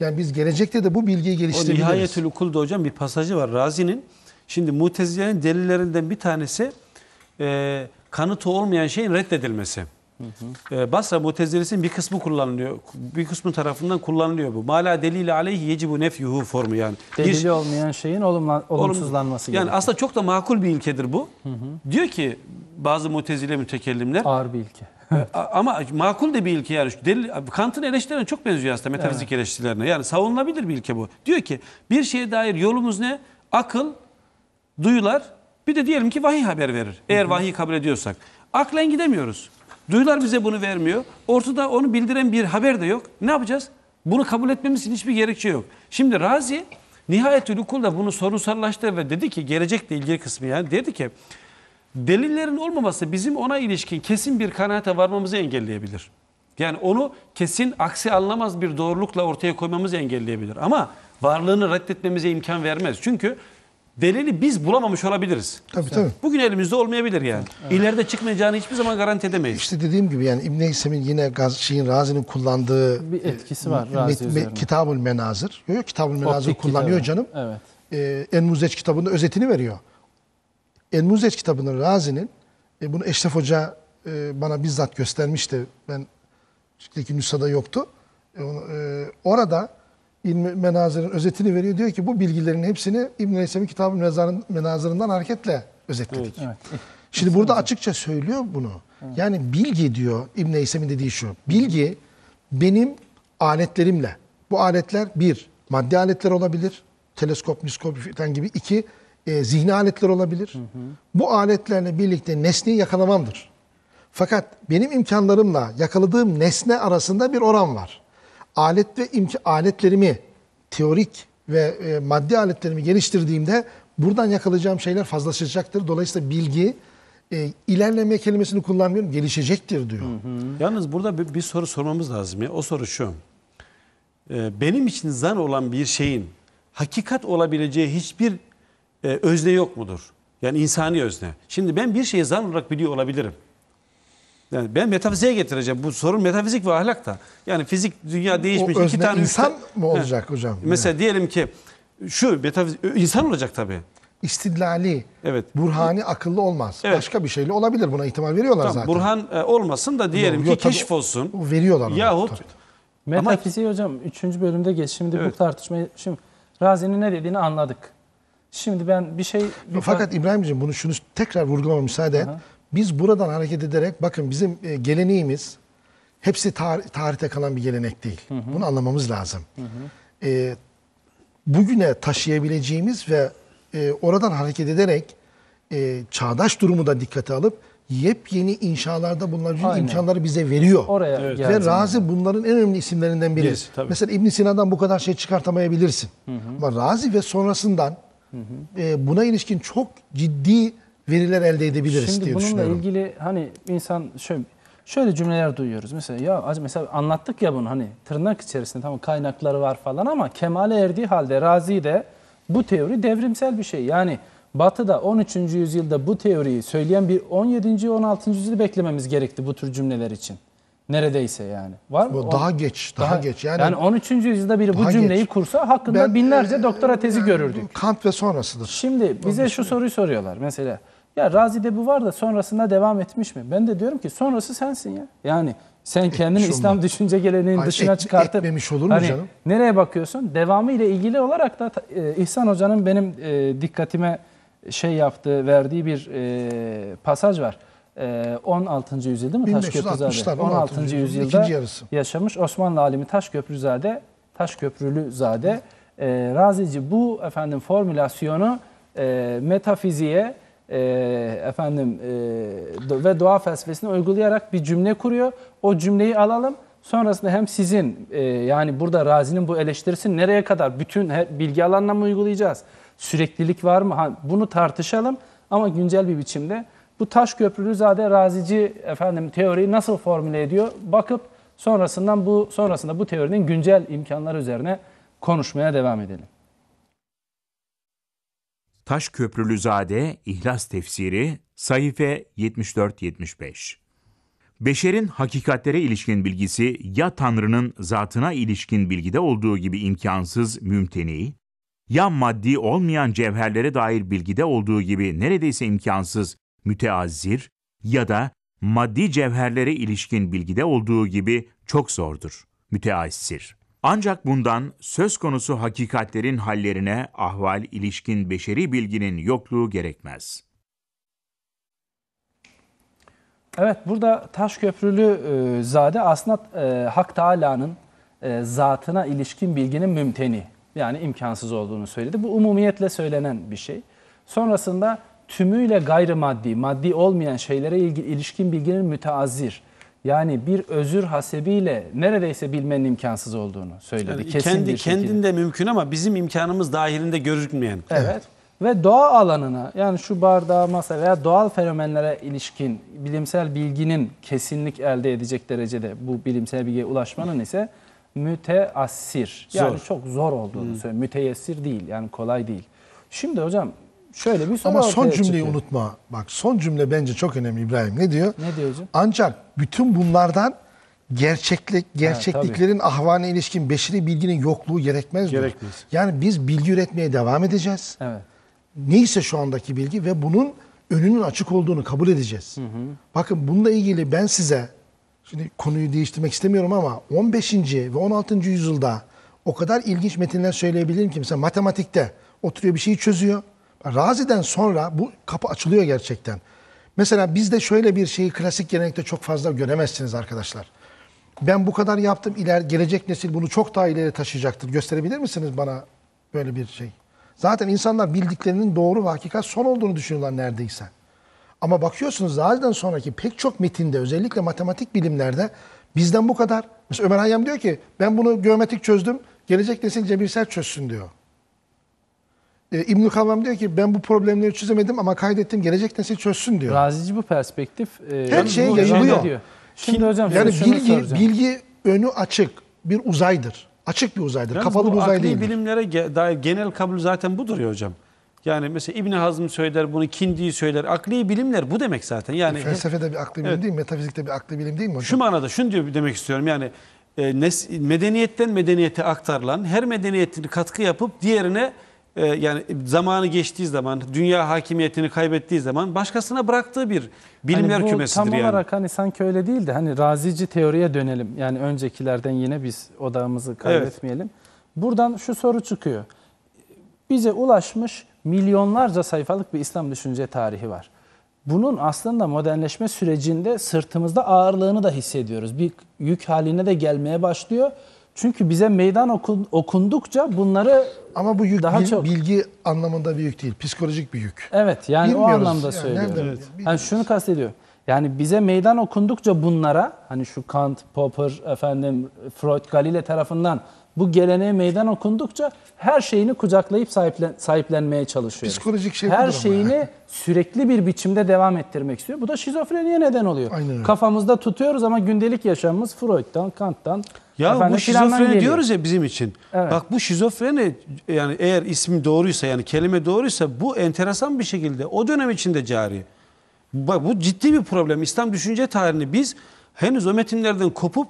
Yani biz gelecekte de bu bilgiyi O geliştirebiliriz. Nihayetül Ukul'da hocam bir pasajı var. Razi'nin şimdi Mutezile'nin delillerinden bir tanesi e, kanıtı olmayan şeyin reddedilmesi. E, Basra Mutezile'sinin bir kısmı kullanılıyor. Bir kısmı tarafından kullanılıyor bu. Mala delili aleyhi yecibu nefyuhu formu yani. Bir- Delili olmayan şeyin olumla, olumsuzlanması yani gerekiyor. aslında çok da makul bir ilkedir bu. Diyor ki bazı Mutezile mütekellimler Ağır bir ilke. *laughs* A- Ama makul de bir ilke yani. Delil, Kant'ın eleştirilerine çok benziyor aslında metafizik eleştirilerine. Yani savunulabilir bir ilke bu. Diyor ki bir şeye dair yolumuz ne? Akıl, duyular bir de diyelim ki vahiy haber verir. Eğer vahiy kabul ediyorsak. Aklen gidemiyoruz. Duyular bize bunu vermiyor. Ortada onu bildiren bir haber de yok. Ne yapacağız? Bunu kabul etmemiz için hiçbir gerekçe yok. Şimdi Razi Nihayetül Ukul'da bunu sorunsallaştırdı ve dedi ki gelecekle ilgili kısmı yani dedi ki delillerin olmaması bizim ona ilişkin kesin bir kanaate varmamızı engelleyebilir. Yani onu kesin aksi anlamaz bir doğrulukla ortaya koymamızı engelleyebilir. Ama varlığını reddetmemize imkan vermez. Çünkü delili biz bulamamış olabiliriz. Tabii tabii. Bugün elimizde olmayabilir yani. İleride çıkmayacağını hiçbir zaman garanti edemeyiz. İşte dediğim gibi yani İbn Heysem'in yine Gaz, şeyin Razi'nin kullandığı Bir etkisi var me- Razi me- üzerine. Kitabul Menazır. Yok yok Kitabul Menazır kullanıyor kitabı. canım. Evet. Ee, En-Muzeç kitabının özetini veriyor. En-Muzeç kitabının Razi'nin e, bunu Eşref Hoca e, bana bizzat göstermişti. Ben Türkiye'deki nüshada yoktu. E, e, orada İlmi Menazır'ın özetini veriyor. Diyor ki bu bilgilerin hepsini İbn Heysem'in Kitab-ı Menazır'ından hareketle özetledik. Evet. *laughs* Şimdi burada açıkça söylüyor bunu. Yani bilgi diyor İbn Heysem'in dediği şu. Bilgi benim aletlerimle. Bu aletler bir, maddi aletler olabilir. Teleskop, miskop falan gibi. iki e, zihni aletler olabilir. Bu aletlerle birlikte nesneyi yakalamamdır. Fakat benim imkanlarımla yakaladığım nesne arasında bir oran var. Alet ve imka- aletlerimi teorik ve e, maddi aletlerimi geliştirdiğimde buradan yakalayacağım şeyler fazlalaşacaktır. Dolayısıyla bilgi e, ilerleme kelimesini kullanmıyorum, gelişecektir diyor. Yalnız burada bir, bir soru sormamız lazım ya. O soru şu. Ee, benim için zan olan bir şeyin hakikat olabileceği hiçbir e, özne yok mudur? Yani insani özne. Şimdi ben bir şeyi zan olarak biliyor olabilirim. Yani ben metafiziğe getireceğim. Bu sorun metafizik ve ahlak da. Yani fizik dünya değişmiş. O iki tane insan tane- mı olacak hocam? Mesela diyelim ki şu metafizik insan olacak tabii. İstidlali, Evet. burhani akıllı olmaz. Evet. Başka bir şeyle olabilir. Buna ihtimal veriyorlar Tamam, zaten. Burhan e, olmasın da diyelim Yok, ki tabii keşif olsun. o veriyorlar Yahut tabii. Metafiziği hocam 3. bölümde geç. Şimdi bu Evet. tartışmayı şimdi Razi'nin ne dediğini anladık. Şimdi ben bir şey bir Fakat İbrahimciğim bunu şunu tekrar vurgulamama müsaade et. Biz buradan hareket ederek bakın bizim e, geleneğimiz hepsi tar- tarihte kalan bir gelenek değil. Bunu anlamamız lazım. E, bugüne taşıyabileceğimiz ve e, oradan hareket ederek e, çağdaş durumu da dikkate alıp yepyeni inşalarda bulunabilecek Aynen. imkanları bize veriyor. oraya Evet. Ve Razi bunların en önemli isimlerinden biri. Tabii. Mesela İbn Sina'dan bu kadar şey çıkartamayabilirsin. Ama Razi ve sonrasından e, buna ilişkin çok ciddi veriler elde edebiliriz Şimdi diye bununla ilgili hani insan şöyle şöyle cümleler duyuyoruz. Mesela ya mesela anlattık ya bunu hani tırnak içerisinde tamam kaynakları var falan ama kemale erdiği halde Razi de bu teori devrimsel bir şey. Yani Batı'da 13. yüzyılda bu teoriyi söyleyen bir 17. 16. yüzyılda beklememiz gerekti bu tür cümleler için. Neredeyse yani. Var mı? On- daha geç, daha, geç. Yani, Yani, 13. yüzyılda biri bu Daha cümleyi geç. kursa hakkında Ben, binlerce e, doktora tezi görürdük. Kant ve sonrasıdır. Şimdi bize şu soruyu soruyorlar mesela. Ya Razi'de bu var da sonrasında devam etmiş mi? Ben de diyorum ki sonrası sensin ya. Yani sen kendini Etmiş İslam olmaz. düşünce geleneğinin Hayır, dışına et- çıkartıp etmemiş olur mu hani canım? nereye bakıyorsun? Devamı ile ilgili olarak da e, İhsan Hoca'nın benim e, dikkatime şey yaptığı, verdiği bir e, pasaj var. E, 16. yüzyıl değil mi? 1560'lar, Taşköprüzade. 16. 16. yüzyılın yüzyılda ikinci yarısı. yaşamış Osmanlı alimi Taşköprüzade, Taşköprülüzade e, Razici bu efendim formülasyonu e, metafiziğe e, efendim e, ve doğa felsefesine uygulayarak bir cümle kuruyor. O cümleyi alalım. Sonrasında hem sizin e, yani burada Razi'nin bu eleştirisi nereye kadar bütün her, bilgi alanına mı uygulayacağız? Süreklilik var mı? Ha, bunu tartışalım ama güncel bir biçimde. Bu taş köprülüzade Razici efendim teoriyi nasıl formüle ediyor? Bakıp sonrasından bu sonrasında bu teorinin güncel imkanları üzerine konuşmaya devam edelim. Taş Köprülüzade İhlas Tefsiri sayfa 74-75 Beşerin hakikatlere ilişkin bilgisi ya Tanrı'nın zatına ilişkin bilgide olduğu gibi imkansız, mümteni, ya maddi olmayan cevherlere dair bilgide olduğu gibi neredeyse imkansız, müteazzir ya da maddi cevherlere ilişkin bilgide olduğu gibi çok zordur, müteassir. Ancak bundan söz konusu hakikatlerin hallerine ahval ilişkin beşeri bilginin yokluğu gerekmez. Evet burada taş köprülü e, zade aslında e, Hak Teala'nın e, zatına ilişkin bilginin mümteni yani imkansız olduğunu söyledi. Bu umumiyetle söylenen bir şey. Sonrasında tümüyle gayrimaddi, maddi olmayan şeylere ilgi, ilişkin bilginin müteazzir. Yani bir özür hasebiyle neredeyse bilmenin imkansız olduğunu söyledi. Yani Kesin kendi bir şekilde. kendinde mümkün ama bizim imkanımız dahilinde gözükmeyen. Evet. Ve doğa alanına yani şu bardağa masa veya doğal fenomenlere ilişkin bilimsel bilginin kesinlik elde edecek derecede bu bilimsel bilgiye ulaşmanın ise müteassir. Yani Zor. çok zor olduğunu söylüyor. Müteyessir değil yani kolay değil. Şimdi hocam şöyle bir soru Ama son cümleyi çıkıyor. unutma. Bak son cümle bence çok önemli İbrahim. Ne diyor? Ne diyor hocam? Ancak bütün bunlardan gerçeklik gerçekliklerin ahvane ilişkin beşeri bilginin yokluğu gerekmez diyor. Gerekmez. Yani biz bilgi üretmeye devam edeceğiz. Evet. Neyse şu andaki bilgi ve bunun önünün açık olduğunu kabul edeceğiz. Bakın bununla ilgili ben size şimdi konuyu değiştirmek istemiyorum ama 15. ve 16. yüzyılda o kadar ilginç metinler söyleyebilirim ki mesela matematikte oturuyor bir şeyi çözüyor. Razi'den sonra bu kapı açılıyor gerçekten. Mesela bizde şöyle bir şeyi klasik gelenekte çok fazla göremezsiniz arkadaşlar. Ben bu kadar yaptım. iler gelecek nesil bunu çok daha ileri taşıyacaktır. Gösterebilir misiniz bana böyle bir şey? Zaten insanlar bildiklerinin doğru ve hakikat son olduğunu düşünüyorlar neredeyse. Ama bakıyorsunuz Razi'den sonraki pek çok metinde özellikle matematik bilimlerde bizden bu kadar. Mesela Ömer Hayyam diyor ki ben bunu geometrik çözdüm. Gelecek nesil cebirsel çözsün diyor. Ee, İbnül Kavvam diyor ki ben bu problemleri çözemedim ama kaydettim gelecek nesil çözsün diyor. Razici bu perspektif e, Her şey yayılıyor. ediyor. Şimdi hocam Yani bilgi soracağım. bilgi önü açık bir uzaydır. Açık bir uzaydır. Yalnız Kapalı bir uzay akli değildir. bilimlere ge- dair genel kabul zaten budur ya hocam. Yani mesela İbni Hazm söyler bunu, Kindi söyler. Akli bilimler bu demek zaten. Yani Felsefede bir aklı bilim Evet. değil mi? Metafizikte bir aklı bilim değil mi hocam? Şu manada şunu diyor demek istiyorum yani e, nes- medeniyetten medeniyete aktarılan her medeniyetin katkı yapıp diğerine e, yani zamanı geçtiği zaman dünya hakimiyetini kaybettiği zaman başkasına bıraktığı bir bilimler hani bu kümesidir tam yani. olarak hani sanki öyle değil de hani razici teoriye dönelim. Yani öncekilerden yine biz odağımızı kaybetmeyelim. Buradan şu soru çıkıyor. Bize ulaşmış milyonlarca sayfalık bir İslam düşünce tarihi var. Bunun aslında modernleşme sürecinde sırtımızda ağırlığını da hissediyoruz. Bir yük haline de gelmeye başlıyor. Çünkü bize meydan okun- okundukça bunları Ama bu yük Daha bil- çok. bilgi anlamında bir yük değil. Psikolojik bir yük. Evet yani o Bilmiyoruz. anlamda Yani söylüyorum. nereden Yani şunu kastediyor. Yani bize meydan okundukça bunlara hani şu Kant, Popper, efendim Freud, Galile tarafından bu geleneğe meydan okundukça her şeyini kucaklayıp sahiplen, sahiplenmeye çalışıyoruz. Psikolojik şey Her şeyini yani. sürekli bir biçimde devam ettirmek istiyor. Bu da şizofreniye neden oluyor. Aynen öyle. Kafamızda tutuyoruz ama gündelik yaşamımız Freud'dan, Kant'tan, Ya bu şizofreni geliyor. diyoruz ya bizim için. Evet. Bak bu şizofreni yani eğer ismi doğruysa yani kelime doğruysa bu enteresan bir şekilde o dönem içinde cari. Bak bu ciddi bir problem. İslam düşünce tarihini biz henüz o metinlerden kopup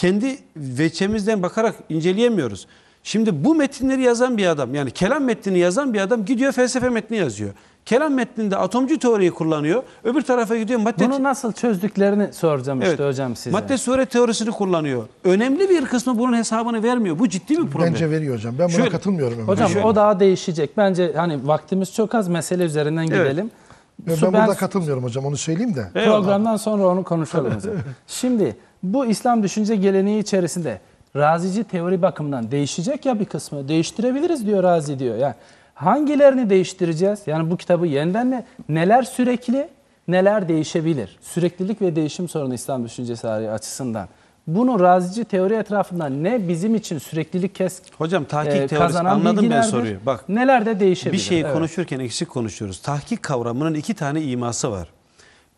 kendi veçemizden bakarak inceleyemiyoruz. Şimdi bu metinleri yazan bir adam yani kelam metnini yazan bir adam gidiyor felsefe metni yazıyor. Kelam metninde atomcu teoriyi kullanıyor. Öbür tarafa gidiyor madde Bunu nasıl çözdüklerini soracağım işte hocam size. Madde suret teorisini kullanıyor. Önemli bir kısmı bunun hesabını vermiyor. Bu ciddi bir problem. Bence veriyor hocam. Ben buna Şöyle- katılmıyorum. Ömer. Hocam Şöyle- o daha değişecek. Bence hani vaktimiz çok az mesele üzerinden Evet. gidelim. ben, ben ben burada katılmıyorum hocam. Onu söyleyeyim de. Eyvallah. programdan sonra onu konuşalım. hocam. *laughs* Şimdi bu İslam düşünce geleneği içerisinde razici teori bakımından değişecek ya bir kısmı. Değiştirebiliriz diyor Razi diyor. Yani hangilerini değiştireceğiz? Yani bu kitabı yeniden ne? Neler sürekli, neler değişebilir? Süreklilik ve değişim sorunu İslam düşüncesi açısından. Bunu razici teori etrafından ne bizim için süreklilik kes Hocam tahkik e, teorisi anladım ben soruyu. Bak neler de değişebilir. bir şeyi Evet. konuşurken eksik konuşuyoruz. Tahkik kavramının iki tane iması var.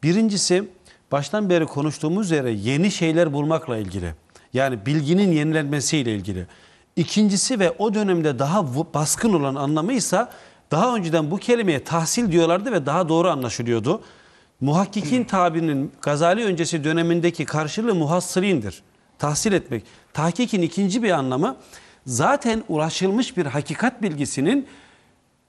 Birincisi baştan beri konuştuğumuz üzere yeni şeyler bulmakla ilgili. Yani bilginin yenilenmesiyle ilgili. İkincisi ve o dönemde daha baskın olan anlamıysa daha önceden bu kelimeye tahsil diyorlardı ve daha doğru anlaşılıyordu. Muhakkikin tabirinin Gazali öncesi dönemindeki karşılığı muhassirindir. Tahsil etmek. Tahkikin ikinci bir anlamı zaten ulaşılmış bir hakikat bilgisinin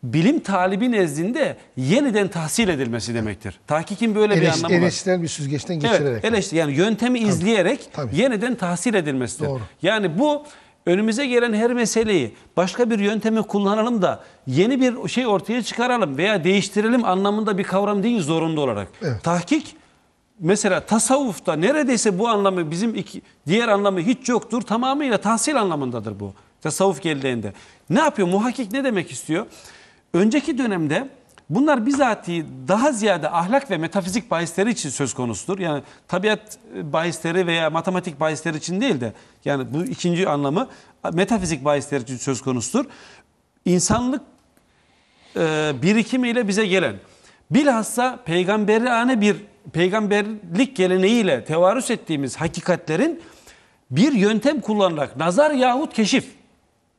bilim talibi nezdinde yeniden tahsil edilmesi demektir. Tahkikin böyle bir Eleş, anlamı var. eleştirel bir süzgeçten geçirerek. Evet, eleştiri yani yöntemi izleyerek tabii. yeniden tahsil edilmesidir. Doğru. Yani bu önümüze gelen her meseleyi başka bir yöntemi kullanalım da yeni bir şey ortaya çıkaralım veya değiştirelim anlamında bir kavram değil zorunda olarak. Evet. Tahkik mesela tasavvufta neredeyse bu anlamı bizim iki, diğer anlamı hiç yoktur. Tamamıyla tahsil anlamındadır bu. Tasavvuf geldiğinde. Ne yapıyor? Muhakkik ne demek istiyor? Önceki dönemde bunlar bizatihi daha ziyade ahlak ve metafizik bahisleri için söz konusudur. Yani tabiat bahisleri veya matematik bahisleri için değil de yani bu ikinci anlamı metafizik bahisleri için söz konusudur. İnsanlık e, birikimiyle bize gelen bilhassa peygamberane bir peygamberlik geleneğiyle tevarüs ettiğimiz hakikatlerin bir yöntem kullanarak nazar yahut keşif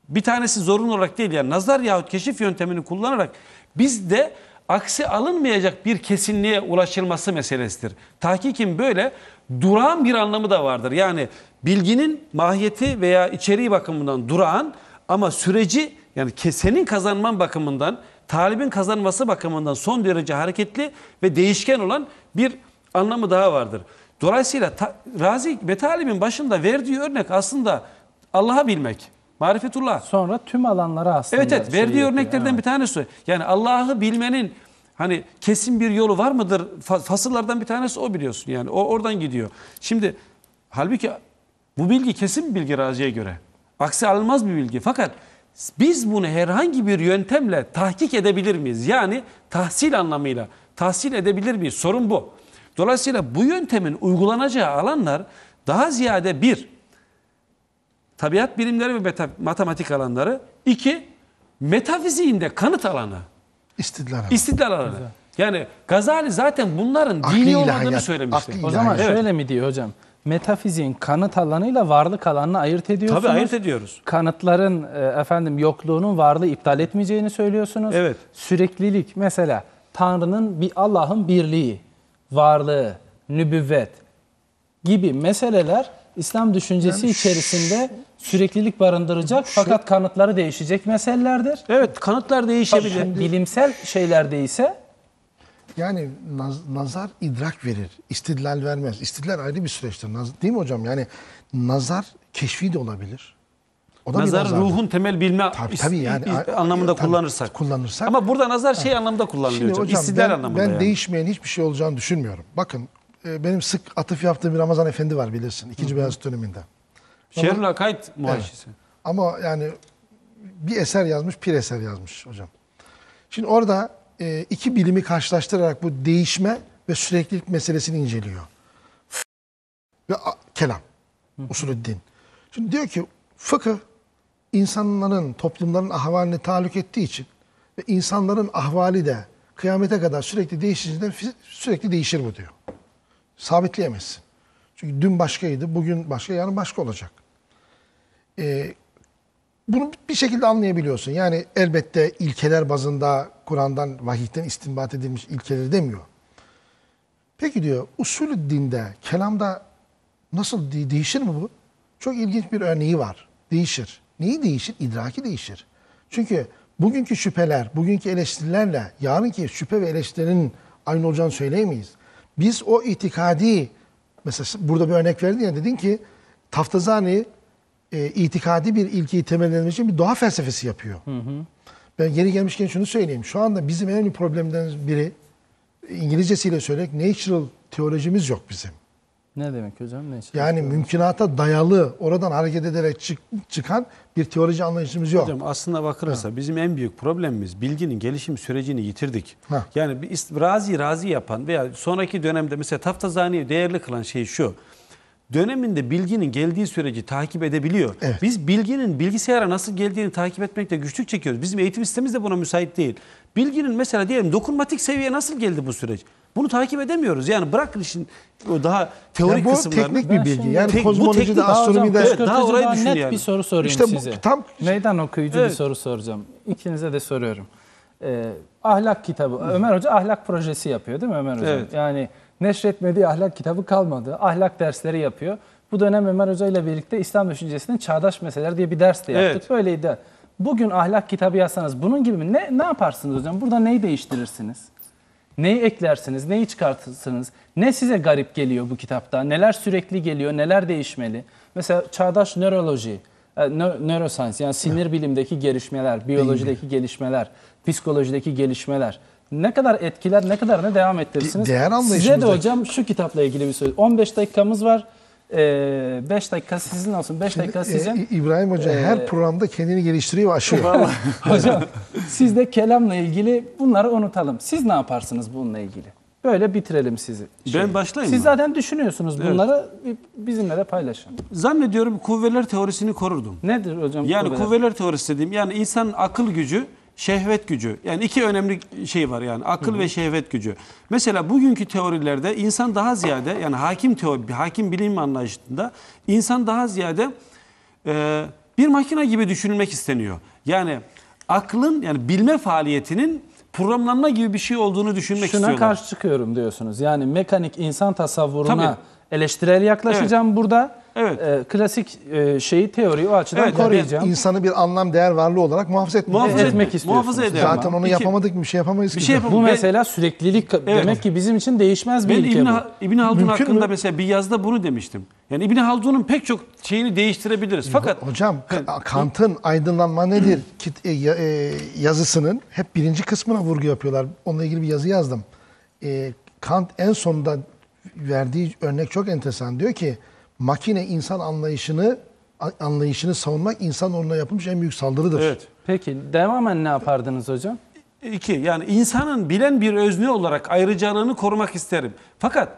bir tanesi zorunlu olarak değil yani nazar yahut keşif yöntemini kullanarak bizde aksi alınmayacak bir kesinliğe ulaşılması meselesidir. Tahkikin böyle durağan bir anlamı da vardır. Yani bilginin mahiyeti veya içeriği bakımından durağan ama süreci yani senin kazanman bakımından talibin kazanması bakımından son derece hareketli ve değişken olan bir anlamı daha vardır. Dolayısıyla ta, Razi ve talibin başında verdiği örnek aslında Allah'a bilmek. Marifetullah. Sonra tüm alanlara aslında Evet evet şey verdiği yapıyor. örneklerden Evet. bir tanesi. Yani Allah'ı bilmenin hani kesin bir yolu var mıdır? Fa- Fasıllardan bir tanesi o biliyorsun yani. O oradan gidiyor. Şimdi halbuki bu bilgi kesin bir bilgi Razi'ye göre. Aksi alınmaz bir bilgi. Fakat biz bunu herhangi bir yöntemle tahkik edebilir miyiz? Yani tahsil anlamıyla tahsil edebilir miyiz? Sorun bu. Dolayısıyla bu yöntemin uygulanacağı alanlar daha ziyade bir, tabiat bilimleri ve meta- matematik alanları. iki metafiziğinde kanıt alanı, İstidlal alanı. istidlal alanı. Yani Gazali zaten bunların Akli dini olmadığını ilahiyat, söylemişti. O zaman Evet. şöyle mi diyor hocam? Metafiziğin kanıt alanıyla varlık alanını ayırt ediyorsunuz. Tabii ayırt ediyoruz. Kanıtların e, efendim yokluğunun varlığı iptal etmeyeceğini söylüyorsunuz. Evet. Süreklilik mesela Tanrı'nın bir Allah'ın birliği, varlığı, nübüvvet gibi meseleler İslam düşüncesi içerisinde süreklilik barındıracak fakat kanıtları değişecek meselelerdir. Evet kanıtlar değişebilir. Bilimsel şeylerde ise Yani naz- nazar idrak verir. İstidlal vermez. İstidlal ayrı bir süreçtir. Naz- değil mi hocam? Yani nazar keşfi de olabilir. O da Nazar ruhun temel bilme Tabii, tabii yani. anlamında Tabii, kullanırsak. kullanırsak. Ama burada nazar şey anlamda kullanılıyor Şimdi hocam. hocam İstidlal ben, anlamında ben yani. değişmeyen hiçbir şey olacağını düşünmüyorum. Bakın benim sık atıf yaptığım bir Ramazan Efendi var bilirsin. İkinci Beyazıt döneminde. Şerhül Akaid muhaşisi. Ama yani bir eser yazmış, bir eser yazmış hocam. Şimdi orada e, iki bilimi karşılaştırarak bu değişme ve süreklilik meselesini inceliyor. Ve a- kelam, usulüddin. Şimdi diyor ki fıkıh insanların, toplumların ahvaline tahallük ettiği için ve insanların ahvali de kıyamete kadar sürekli değişeceğinden sürekli değişir bu diyor. Sabitleyemezsin. Çünkü dün başkaydı, bugün başka, yarın başka olacak. Ee, bunu bir şekilde anlayabiliyorsun. Yani elbette ilkeler bazında Kur'an'dan, vahiyden istinbat edilmiş ilkeleri demiyor. Peki diyor usulü dinde, kelamda nasıl de- değişir mi bu? Çok ilginç bir örneği var. Değişir. Neyi değişir? İdraki değişir. Çünkü bugünkü şüpheler, bugünkü eleştirilerle yarınki şüphe ve eleştirinin aynı olacağını söyleyemeyiz. Biz o itikadi, mesela burada bir örnek verdin ya dedin ki Taftazani e, itikadi bir ilkeyi temellendirmek için bir doğa felsefesi yapıyor. Ben geri gelmişken şunu söyleyeyim. Şu anda bizim en önemli problemlerimiz biri İngilizcesiyle söylemek natural teolojimiz yok bizim. ne demek hocam? İçin? Yani mümkünata dayalı, oradan hareket ederek çık- çıkan bir teoloji anlayışımız yok. Hocam aslında bakılırsa bizim en büyük problemimiz bilginin gelişim sürecini yitirdik. Ha. Yani bir razi razi yapan veya sonraki dönemde mesela Taftazani'yi değerli kılan şey şu. Döneminde bilginin geldiği süreci takip edebiliyor. Evet. Biz bilginin bilgisayara nasıl geldiğini takip etmekte güçlük çekiyoruz. Bizim eğitim sistemimiz de buna müsait değil. Bilginin mesela diyelim dokunmatik seviyeye nasıl geldi bu süreç? Bunu takip edemiyoruz. Yani bırakın işin o daha teorik Yani bu kısımlarını. teknik bir bilgi. Yani Tek- bu kozmolojide, astronomide... Evet, daha orayı düşün net yani. bir soru sorayım İşte bu size. tam- Meydan okuyucu Evet. bir soru soracağım. İkinize de soruyorum. Ee, ahlak kitabı. Ömer Hoca ahlak projesi yapıyor değil mi Ömer Hoca? Evet. Yani neşretmediği ahlak kitabı kalmadı. Ahlak dersleri yapıyor. Bu dönem Ömer Hoca ile birlikte İslam düşüncesinin çağdaş meseleler diye bir ders de yaptık. Evet. Böyleydi. Bugün ahlak kitabı yazsanız bunun gibi mi? Ne, ne yaparsınız hocam? Burada neyi değiştirirsiniz? Neyi eklersiniz, neyi çıkartırsınız? Ne size garip geliyor bu kitapta? Neler sürekli geliyor, neler değişmeli? Mesela çağdaş nöroloji, e, neuroscience yani sinir bilimdeki gelişmeler, biyolojideki gelişmeler, psikolojideki gelişmeler. ne kadar etkiler, ne kadar ne devam ettirirsiniz? De- değer Size de hocam şu kitapla ilgili bir söz. 15 dakikamız var. 5 dakika sizin olsun, 5 dakika E, sizin. İbrahim Hoca her programda kendini geliştiriyor ve aşıyor. *laughs* Hocam siz de kelamla ilgili bunları unutalım. Siz ne yaparsınız bununla ilgili? Böyle bitirelim sizi. Ben başlayayım Siz mı? zaten düşünüyorsunuz bunları bizimle de paylaşın. Zannediyorum kuvveler teorisini korurdum. Nedir hocam? Yani kuvvetler? kuvveler teorisi dediğim yani insan akıl gücü, şehvet gücü. Yani iki önemli şey var yani akıl ve şehvet gücü. Mesela bugünkü teorilerde insan daha ziyade yani hakim teori, hakim bilim anlayışında insan daha ziyade e, bir makine gibi düşünülmek isteniyor. Yani aklın yani bilme faaliyetinin programlanma gibi bir şey olduğunu düşünmek Şuna istiyorlar. karşı çıkıyorum diyorsunuz. Yani mekanik insan tasavvuruna Tabii. eleştirel yaklaşacağım burada. Evet. Ee, klasik e, şeyi teoriyi o açıdan Evet, yani koruyacağım. İnsanı bir anlam değer varlığı olarak muhafaza etmek. Muhafaza etmek etmek, istiyorsunuz. muhafaza ederim. Zaten onu İki- yapamadık bir şey yapamayız Bir ki. şey yapam- Bu Ben- mesela süreklilik demek ki bizim için değişmez bir Ben ilke İbn, bu. İbn Haldun Mümkün hakkında mü? mesela bir yazıda bunu demiştim. Yani İbn Haldun'un pek çok şeyini değiştirebiliriz. Fakat Hocam Ka- Kant'ın aydınlanma nedir kit- e, e, yazısının hep birinci kısmına vurgu yapıyorlar. Onunla ilgili bir yazı yazdım. E, Kant en sonunda verdiği örnek çok enteresan. Diyor ki makine insan anlayışını anlayışını savunmak insan onunla yapılmış en büyük saldırıdır. evet. Peki devamen ne yapardınız hocam? İki, yani insanın bilen bir özne olarak ayrıcalığını korumak isterim. Fakat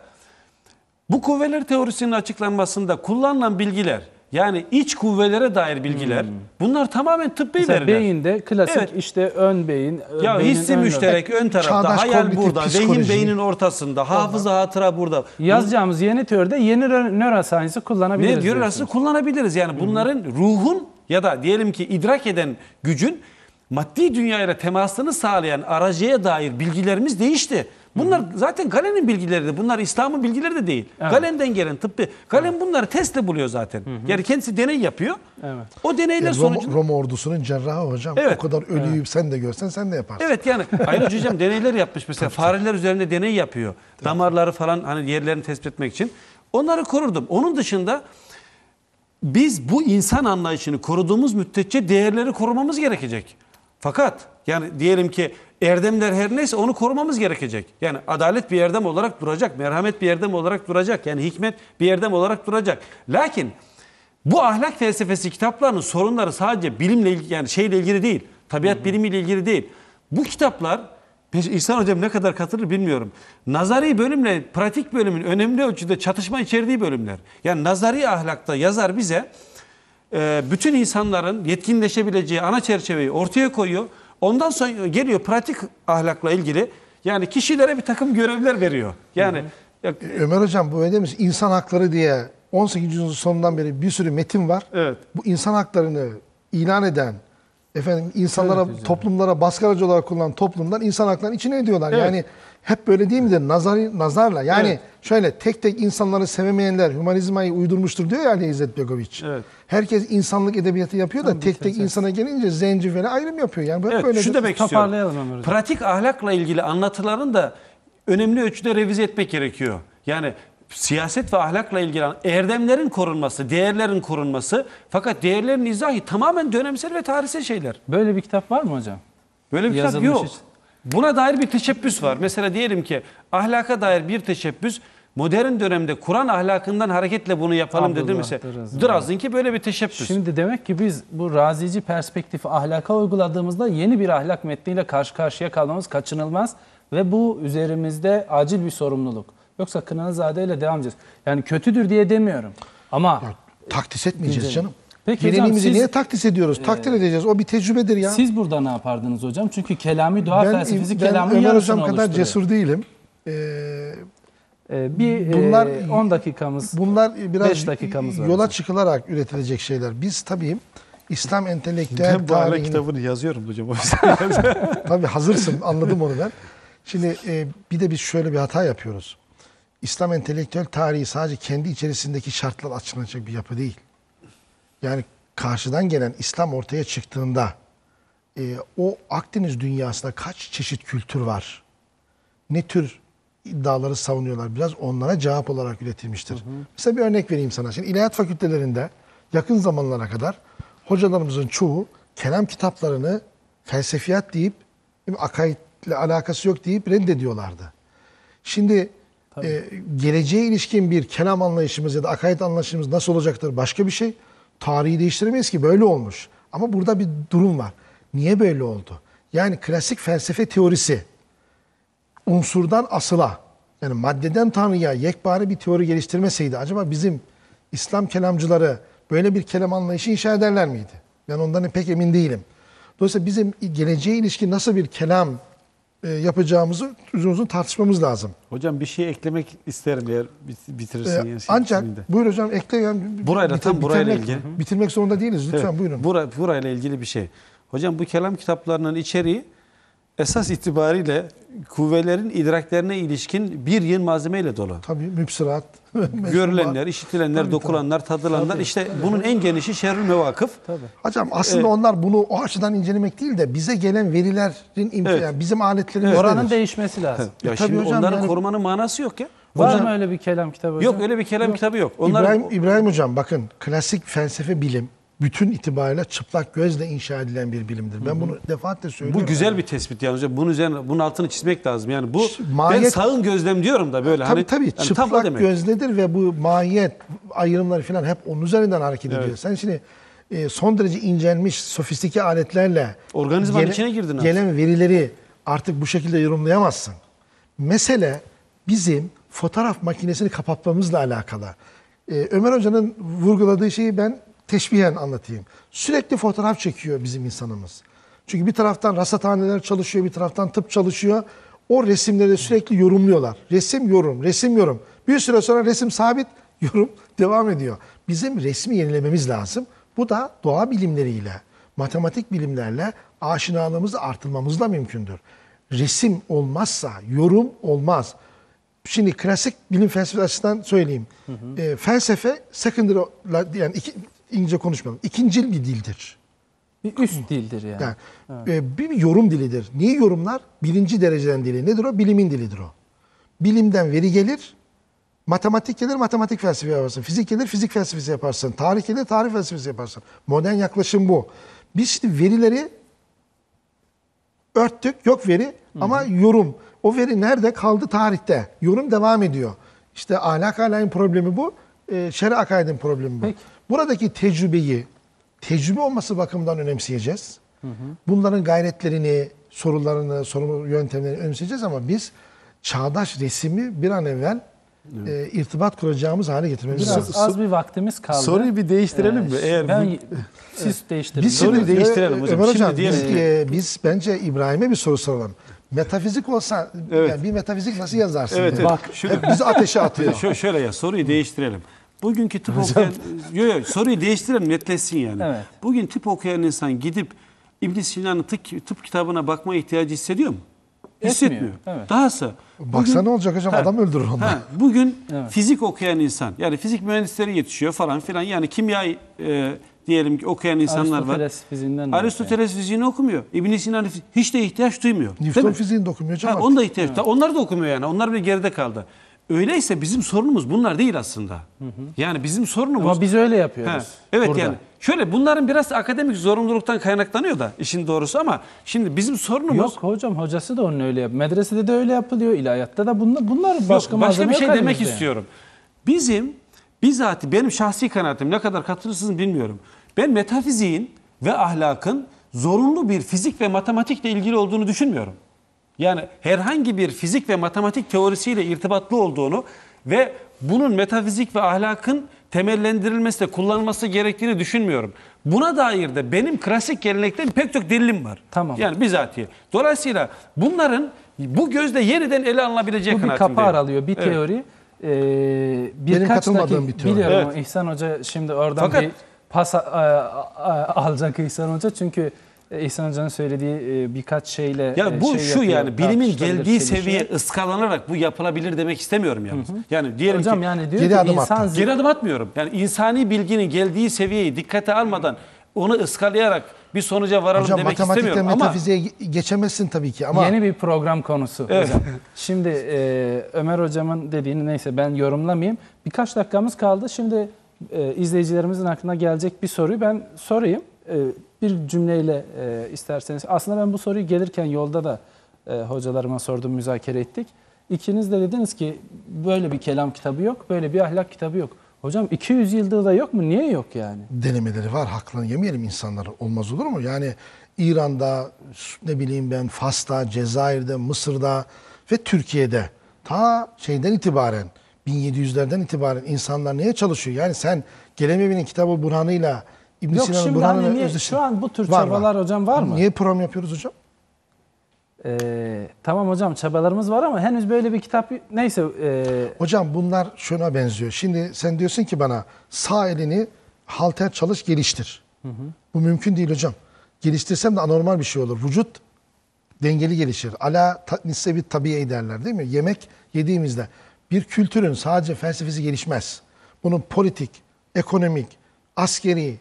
bu kuvveler teorisinin açıklanmasında kullanılan bilgiler, yani iç kuvvelere dair bilgiler, bunlar tamamen tıbbi Mesela veriler. beyinde klasik Evet. işte ön beyin, Ya beynin hissi ön- müşterek ön tarafta, Çağdaş hayal burada, psikoloji. beyin beynin ortasında, hafıza hatıra burada. Yazacağımız yeni teoride yeni nö- nöroscience'ı kullanabiliriz. Ne diyor aslında kullanabiliriz yani bunların ruhun ya da diyelim ki idrak eden gücün maddi dünyayla temasını sağlayan aracıya dair bilgilerimiz değişti. Bunlar zaten Galen'in bilgileri de bunlar İslam'ın bilgileri de değil. Galen'den gelen tıbbi. Galen bunları testle buluyor zaten. Yani kendisi deney yapıyor. Evet. O deneyler E, Roma, sonucunda Roma ordusunun cerrahı hocam. Evet. O kadar ölüyü sen de görsen sen de yaparsın. Evet yani *laughs* ayrıca hocam deneyler yapmış mesela fareler üzerinde deney yapıyor. Damarları falan hani yerlerini tespit etmek için. Onları korurdum. Onun dışında biz bu insan anlayışını koruduğumuz müddetçe değerleri korumamız gerekecek. Fakat yani diyelim ki erdemler her neyse onu korumamız gerekecek. Yani adalet bir erdem olarak duracak, merhamet bir erdem olarak duracak. Yani hikmet bir erdem olarak duracak. Lakin bu ahlak felsefesi kitaplarının sorunları sadece bilimle ilgili yani şeyle ilgili değil. Tabiat bilimiyle ilgili değil. Bu kitaplar İhsan Hocam ne kadar katılır bilmiyorum. Nazari bölümle pratik bölümün önemli ölçüde çatışma içerdiği bölümler. Yani nazari ahlakta yazar bize bütün insanların yetkinleşebileceği ana çerçeveyi ortaya koyuyor. Ondan sonra geliyor pratik ahlakla ilgili yani kişilere bir takım görevler veriyor. Yani ya- Ömer Hocam bu öyle misin? İnsan hakları diye 18. yüzyılın sonundan beri bir sürü metin var. Evet. Bu insan haklarını ilan eden, efendim insanlara, toplumlara baskı aracı olarak kullanan toplumdan insan haklarını içine ediyorlar. Evet. Yani hep böyle değil midir? Nazari, nazarla. Yani Evet. şöyle tek tek insanları sevemeyenler hümanizmayı uydurmuştur diyor ya Ali İzzet Begoviç. Evet. Herkes insanlık edebiyatı yapıyor da tek tek insana gelince zencefile ayrım yapıyor. Yani Evet, böyle şu demek istiyorum. Pratik ahlakla ilgili anlatıların da önemli ölçüde revize etmek gerekiyor. Yani siyaset ve ahlakla ilgili erdemlerin korunması, değerlerin korunması fakat değerlerin izahı tamamen dönemsel ve tarihsel şeyler. Böyle bir kitap var mı hocam? Böyle bir kitap Yazılmış yok. hiç. Buna dair bir teşebbüs var. Mesela diyelim ki ahlaka dair bir teşebbüs modern dönemde Kur'an ahlakından hareketle bunu yapalım dedi mesela. Drazin. Drazin böyle bir teşebbüs. Şimdi demek ki biz bu razici perspektifi ahlaka uyguladığımızda yeni bir ahlak metniyle karşı karşıya kalmamız kaçınılmaz ve bu üzerimizde acil bir sorumluluk. Yoksa Kınanızade ile devam edeceğiz. Yani kötüdür diye demiyorum. Ama takdis etmeyeceğiz canım. Peki hocam, siz- niye takdis ediyoruz? Takdir edeceğiz. O bir tecrübedir ya. siz burada ne yapardınız hocam? Çünkü kelami doğa ben, felsefesi ben kelamın Ömer yarısını Hocam kadar oluşturuyor. cesur değilim. Ee, Ee, bir Bunlar- e, 10 dakikamız. bunlar biraz Beş dakikamız var yola hocam. çıkılarak üretilecek şeyler. Biz tabii İslam entelektüel ben bu tarihini... kitabını yazıyorum hocam. O *laughs* yüzden. Tabii hazırsın anladım onu ben. Şimdi e, bir de biz şöyle bir hata yapıyoruz. İslam entelektüel tarihi sadece kendi içerisindeki şartlar açıklanacak bir yapı değil. Yani karşıdan gelen İslam ortaya çıktığında e, o Akdeniz dünyasında kaç çeşit kültür var? Ne tür iddiaları savunuyorlar? Biraz onlara cevap olarak üretilmiştir. Mesela bir örnek vereyim sana. Şimdi ilahiyat fakültelerinde yakın zamanlara kadar hocalarımızın çoğu kelam kitaplarını felsefiyat deyip akaidle alakası yok deyip reddediyorlardı. Şimdi e, geleceğe ilişkin bir kelam anlayışımız ya da akaid anlayışımız nasıl olacaktır başka bir şey. Tarihi değiştiremeyiz ki böyle olmuş. Ama burada bir durum var. Niye böyle oldu? Yani klasik felsefe teorisi unsurdan asıla yani maddeden tanrıya yekpare bir teori geliştirmeseydi acaba bizim İslam kelamcıları böyle bir kelam anlayışı inşa ederler miydi? Ben ondan pek emin değilim. Dolayısıyla bizim geleceğe ilişkin nasıl bir kelam yapacağımızı uzun uzun tartışmamız lazım. Hocam bir şey eklemek isterim eğer bit- bitirirsin. Ee, yani ancak şimdi. buyur hocam ekleyen Burayla, tam burayla ilgili. bitirmek zorunda değiliz lütfen Evet, buyurun. Bura, burayla ilgili bir şey. Hocam bu kelam kitaplarının içeriği esas itibariyle kuvvelerin idraklerine ilişkin bir yığın malzemeyle dolu. Tabii müpsirat. *laughs* Görülenler, işitilenler, Tabii, dokulanlar, tadılanlar. işte bunun en genişi şerrül mevakıf. Hocam aslında onlar bunu o açıdan incelemek değil de bize gelen verilerin imkanı, Evet. yani bizim aletlerimiz Oranın nedir? değişmesi lazım. Ya E, tabii şimdi hocam, onların yani- korumanın manası yok ya. Var Hocam- mı öyle bir kelam kitabı hocam? Yok öyle bir kelam kitabı yok. Onlar İbrahim, İbrahim Hocam bakın klasik felsefe bilim bütün itibariyle çıplak gözle inşa edilen bir bilimdir. Ben bunu defaatle söylüyorum. bu güzel bir tespit yani hocam. Bunun üzerine bunun altını çizmek lazım. Yani bu ben mahiyet- sağın gözlem diyorum da böyle Tabii hani tabii yani tam çıplak demek. gözledir ve bu mahiyet ayrımları falan hep onun üzerinden hareket ediyor. Evet. Sen şimdi e, son derece incelmiş sofistike aletlerle Organizmanın gele- içine girdin gelen verileri artık bu şekilde yorumlayamazsın. Mesele bizim fotoğraf makinesini kapatmamızla alakalı. E, Ömer Hoca'nın vurguladığı şeyi ben teşbihen anlatayım. Sürekli fotoğraf çekiyor bizim insanımız. Çünkü bir taraftan rasathaneler çalışıyor, bir taraftan tıp çalışıyor. O resimleri sürekli yorumluyorlar. Resim, yorum, resim, yorum. Bir süre sonra resim sabit, *laughs* yorum devam ediyor. Bizim resmi yenilememiz lazım. Bu da doğa bilimleriyle, matematik bilimlerle aşinalığımızı artırmamızla mümkündür. Resim olmazsa yorum olmaz. Şimdi klasik bilim felsefesi açısından söyleyeyim. Ee, felsefe secondary yani iki, İngilizce konuşmayalım. İkincil bir dildir. Bir üst dildir yani. Yani e, bir, yorum dilidir. Niye yorumlar? Birinci dereceden dili. Nedir o? Bilimin dilidir o. Bilimden veri gelir. Matematik gelir, matematik felsefe yaparsın. Fizik gelir, fizik felsefesi yaparsın. Tarih gelir, tarih felsefesi yaparsın. Modern yaklaşım bu. Biz şimdi verileri örttük, yok veri ama yorum. O veri nerede? Kaldı tarihte. Yorum devam ediyor. İşte ahlak alayın problemi bu. E, şer'i akaidin problemi bu. Peki. Buradaki tecrübeyi, tecrübe olması bakımından önemseyeceğiz. Bunların gayretlerini, sorularını, soru yöntemlerini önemseyeceğiz ama biz çağdaş resimi bir an evvel e, irtibat kuracağımız hale getirmemiz Biraz lazım. az bir vaktimiz kaldı. Soruyu bir değiştirelim mi? Eğer ben, bu- siz değiştirin. Biz Soruyu şimdi değiştirelim e, hocam. Ömer Şimdi hocam diyelim biz, ki- e, biz bence İbrahim'e bir soru soralım. Metafizik olsa Evet. yani bir metafizik nasıl yazarsın? Evet, evet. Şu- Hep bizi ateşe atıyor. Şö- şöyle ya soruyu değiştirelim. Bugünkü tıp okuyan... Yok yok soruyu değiştirelim netleşsin yani. Evet. Bugün tıp okuyan insan gidip İbn Sina'nın tıp, tıp kitabına bakma ihtiyacı hissediyor mu? Hissetmiyor. Etmiyor, evet. Dahası. Baksa ne olacak hocam Ha, adam öldürür onları. Ha, bugün Evet. fizik okuyan insan yani fizik mühendisleri yetişiyor falan filan yani kimya e, diyelim ki okuyan insanlar var. Aristoteles fiziğinden de Aristoteles fiziğini okumuyor. İbn Sina'nın fizi- hiç de ihtiyaç duymuyor. Newton fiziğini de okumuyor hocam. Ha, onu da ihtiyaç. Onlar da okumuyor yani. Onlar bile geride kaldı. Öyleyse bizim sorunumuz bunlar değil aslında. Yani bizim sorunumuz Ama biz öyle yapıyoruz. evet burada. yani şöyle bunların biraz akademik zorunluluktan kaynaklanıyor da işin doğrusu ama şimdi bizim sorunumuz Yok hocam hocası da onun öyle yap. Medresede de öyle yapılıyor. İlahiyatta da bunlar, bunlar Yok, başka başka, malzeme bir yok şey demek elimizde. istiyorum. Bizim bizatihi benim şahsi kanaatim ne kadar katılırsınız bilmiyorum. Ben metafiziğin ve ahlakın zorunlu bir fizik ve matematikle ilgili olduğunu düşünmüyorum. Yani herhangi bir fizik ve matematik teorisiyle irtibatlı olduğunu ve bunun metafizik ve ahlakın temellendirilmesi de kullanılması gerektiğini düşünmüyorum. Buna dair de benim klasik gelenekten pek çok delilim var. Tamam. Yani bizatihi. Dolayısıyla bunların bu gözle yeniden ele alınabileceği Bu bir kapı aralıyor. Bir Evet. teori. Ee, birkaç katılmadığım dakika bir teori. biliyorum Evet. İhsan Hoca şimdi oradan Fakat- bir pas a- a- a- alacak İhsan Hoca. Çünkü e, İhsan Hoca'nın söylediği e, birkaç şeyle Ya e, bu şey şu yapıyor, yani bilimin geldiği çelişiyor. seviye ıskalanarak bu yapılabilir demek istemiyorum yalnız. Yani diyelim Hocam ki yani diyor Geri ki adım insan geri adım atmıyorum. Yani insani bilginin geldiği seviyeyi dikkate almadan onu ıskalayarak bir sonuca varalım Hocam demek istemiyorum ama metafiziğe ge- geçemezsin tabii ki ama Yeni bir program konusu Evet. hocam. Şimdi e, Ömer hocamın dediğini neyse ben yorumlamayayım. Birkaç dakikamız kaldı. Şimdi e, izleyicilerimizin aklına gelecek bir soruyu ben sorayım. E, bir cümleyle e, isterseniz. Aslında ben bu soruyu gelirken yolda da e, hocalarıma sordum, müzakere ettik. İkiniz de dediniz ki böyle bir kelam kitabı yok, böyle bir ahlak kitabı yok. Hocam 200 yıldır da yok mu? Niye yok yani? denemeleri var. Haklarını yemeyelim insanların. Olmaz olur mu? Yani İran'da, ne bileyim ben Fas'ta, Cezayir'de, Mısır'da ve Türkiye'de ta şeyden itibaren 1700'lerden itibaren insanlar neye çalışıyor? Yani sen Gelemevi'nin kitabı Burhan'ıyla İbn Yok Sina'nın şimdi hani niye, şu an bu tür Var, çabalar var. hocam var mı? Niye program yapıyoruz hocam? Ee, tamam hocam çabalarımız var ama henüz böyle bir kitap neyse e, Hocam bunlar şuna benziyor. Şimdi sen diyorsun ki bana sağ elini halter çalış geliştir. Bu mümkün değil hocam. Geliştirsem de anormal bir şey olur. Vücut dengeli gelişir. Ala ta, nissebi tabiye derler değil mi? Yemek yediğimizde bir kültürün sadece felsefesi gelişmez. Bunun politik, ekonomik, askeri,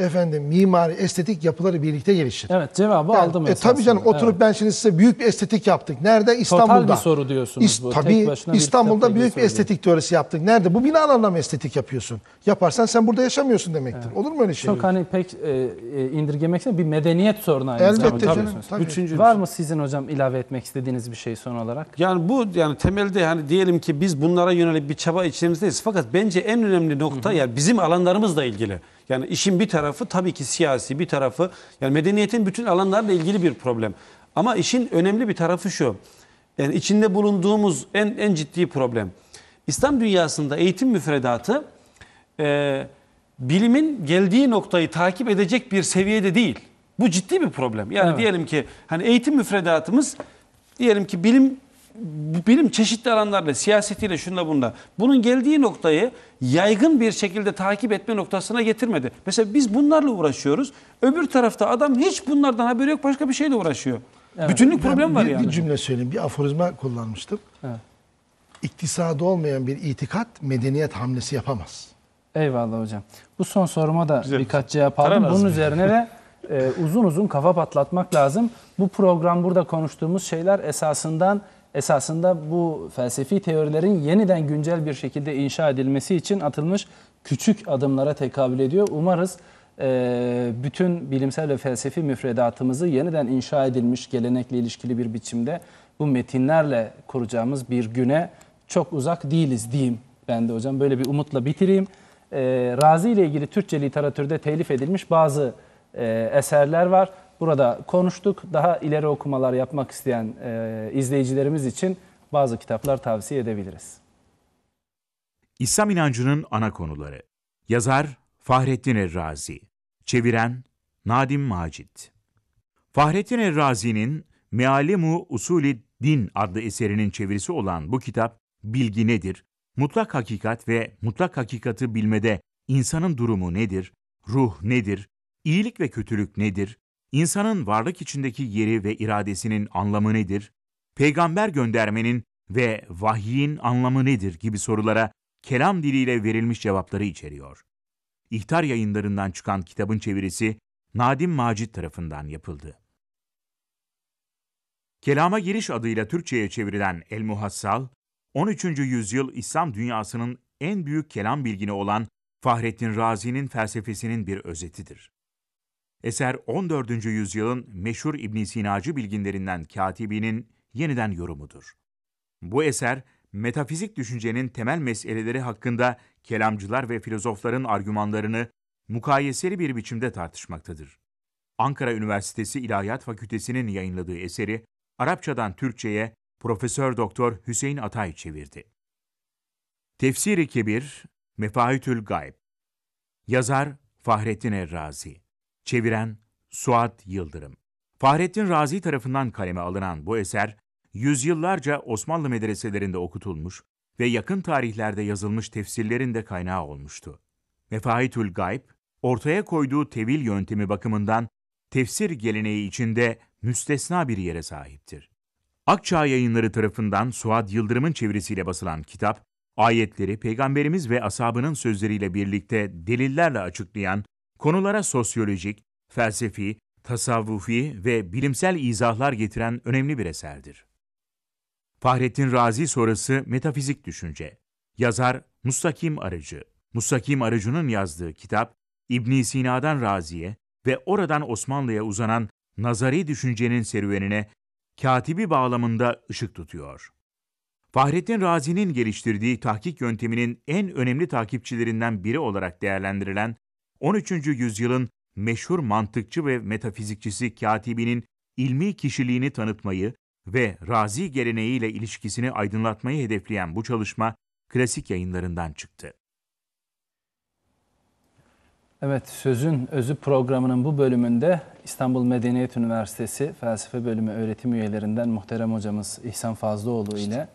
efendim mimari, estetik yapıları birlikte gelişir. evet cevabı Yani, aldım e, tabii canım oturup ben şimdi size büyük bir estetik yaptık. Nerede? İstanbul'da. bir soru diyorsunuz bu. Tek Tabii bir İstanbul'da ilgili büyük bir estetik teorisi yaptık. Nerede? Bu binalarla mı estetik yapıyorsun? Yaparsan sen burada yaşamıyorsun demektir. Olur mu öyle şey? Çok hani pek e, e, indirgemek istemiyorum. Bir medeniyet sorunu aynı Elbette zamanda canım, tabii. Üçüncü Var mı sizin hocam ilave etmek istediğiniz bir şey son olarak? Yani bu yani temelde hani diyelim ki biz bunlara yönelik bir çaba içerimizdeyiz. Fakat bence en önemli nokta yani bizim alanlarımızla ilgili. Yani işin bir tarafı tabii ki siyasi, bir tarafı yani medeniyetin bütün alanlarla ilgili bir problem. Ama işin önemli bir tarafı şu. Yani içinde bulunduğumuz en en ciddi problem. İslam dünyasında eğitim müfredatı e, bilimin geldiği noktayı takip edecek bir seviyede değil. Bu ciddi bir problem. Yani Evet. diyelim ki hani eğitim müfredatımız diyelim ki bilim bilim çeşitli alanlarla, siyasetiyle, şunla bununla bunun geldiği noktayı yaygın bir şekilde takip etme noktasına getirmedi. Mesela biz bunlarla uğraşıyoruz. Öbür tarafta adam hiç bunlardan haberi yok başka bir şeyle uğraşıyor. Bütünlük Ben problem var bir, yani. bir cümle söyleyeyim. Bir aforizma kullanmıştım. Evet. İktisadı olmayan bir itikat medeniyet hamlesi yapamaz. Eyvallah hocam. Bu son soruma da Güzel. birkaç cevap aldım. Bunun üzerine de e, uzun uzun kafa patlatmak lazım. Bu program burada konuştuğumuz şeyler esasından esasında bu felsefi teorilerin yeniden güncel bir şekilde inşa edilmesi için atılmış küçük adımlara tekabül ediyor. Umarız e, bütün bilimsel ve felsefi müfredatımızı yeniden inşa edilmiş gelenekle ilişkili bir biçimde bu metinlerle kuracağımız bir güne çok uzak değiliz diyeyim ben de hocam. Böyle bir umutla bitireyim. E, Razi ile ilgili Türkçe literatürde telif edilmiş bazı e, eserler var. Burada konuştuk. Daha ileri okumalar yapmak isteyen e, izleyicilerimiz için bazı kitaplar tavsiye edebiliriz. İslam inancının ana konuları. Yazar Fahrettin Errazi. Çeviren Nadim Macit. Fahrettin Errazi'nin Mealimu Usuli Din adlı eserinin çevirisi olan bu kitap bilgi nedir, mutlak hakikat ve mutlak hakikati bilmede insanın durumu nedir, ruh nedir, iyilik ve kötülük nedir, insanın varlık içindeki yeri ve iradesinin anlamı nedir, peygamber göndermenin ve vahyin anlamı nedir gibi sorulara kelam diliyle verilmiş cevapları içeriyor. İhtar yayınlarından çıkan kitabın çevirisi Nadim Macit tarafından yapıldı. Kelama giriş adıyla Türkçe'ye çevrilen El Muhassal, 13. yüzyıl İslam dünyasının en büyük kelam bilgini olan Fahrettin Razi'nin felsefesinin bir özetidir. Eser 14. yüzyılın meşhur İbn Sinacı bilginlerinden Katibi'nin yeniden yorumudur. Bu eser, metafizik düşüncenin temel meseleleri hakkında kelamcılar ve filozofların argümanlarını mukayeseli bir biçimde tartışmaktadır. Ankara Üniversitesi İlahiyat Fakültesi'nin yayınladığı eseri Arapçadan Türkçe'ye Profesör Doktor Hüseyin Atay çevirdi. Tefsiri Kebir, Mefaitül Gayb. Yazar Fahrettin Errazi. Çeviren Suat Yıldırım. Fahrettin Razi tarafından kaleme alınan bu eser, yüzyıllarca Osmanlı medreselerinde okutulmuş ve yakın tarihlerde yazılmış tefsirlerin de kaynağı olmuştu. Mefaitül Gayb, ortaya koyduğu tevil yöntemi bakımından tefsir geleneği içinde müstesna bir yere sahiptir. Akçağ Yayınları tarafından Suat Yıldırım'ın çevirisiyle basılan kitap, ayetleri Peygamberimiz ve ashabının sözleriyle birlikte delillerle açıklayan, konulara sosyolojik, felsefi, tasavvufi ve bilimsel izahlar getiren önemli bir eserdir. Fahrettin Razi sonrası Metafizik Düşünce. Yazar Mustakim Arıcı. Mustakim Arıcı'nın yazdığı kitap, İbn Sina'dan Razi'ye ve oradan Osmanlı'ya uzanan nazari düşüncenin serüvenine katibi bağlamında ışık tutuyor. Fahrettin Razi'nin geliştirdiği tahkik yönteminin en önemli takipçilerinden biri olarak değerlendirilen 13. yüzyılın meşhur mantıkçı ve metafizikçisi Katibi'nin ilmi kişiliğini tanıtmayı ve Razi geleneğiyle ilişkisini aydınlatmayı hedefleyen bu çalışma klasik yayınlarından çıktı. Evet, Sözün Özü programının bu bölümünde İstanbul Medeniyet Üniversitesi Felsefe Bölümü öğretim üyelerinden muhterem hocamız İhsan Fazlıoğlu ile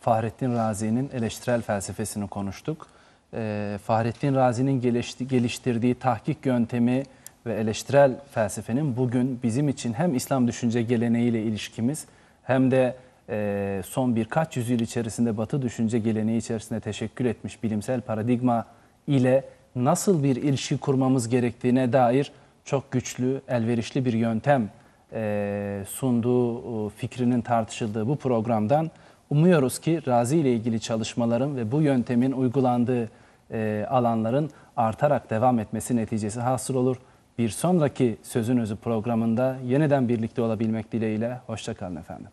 Fahrettin Razi'nin eleştirel felsefesini konuştuk. Ee, Fahrettin Razi'nin gelişti- geliştirdiği tahkik yöntemi ve eleştirel felsefenin bugün bizim için hem İslam düşünce geleneğiyle ilişkimiz hem de e, son birkaç yüzyıl içerisinde Batı düşünce geleneği içerisinde teşekkül etmiş bilimsel paradigma ile nasıl bir ilişki kurmamız gerektiğine dair çok güçlü, elverişli bir yöntem e, sunduğu fikrinin tartışıldığı bu programdan umuyoruz ki Razi ile ilgili çalışmaların ve bu yöntemin uygulandığı e, alanların artarak devam etmesi neticesi hasıl olur. Bir sonraki Sözün Özü programında yeniden birlikte olabilmek dileğiyle. Hoşçakalın efendim.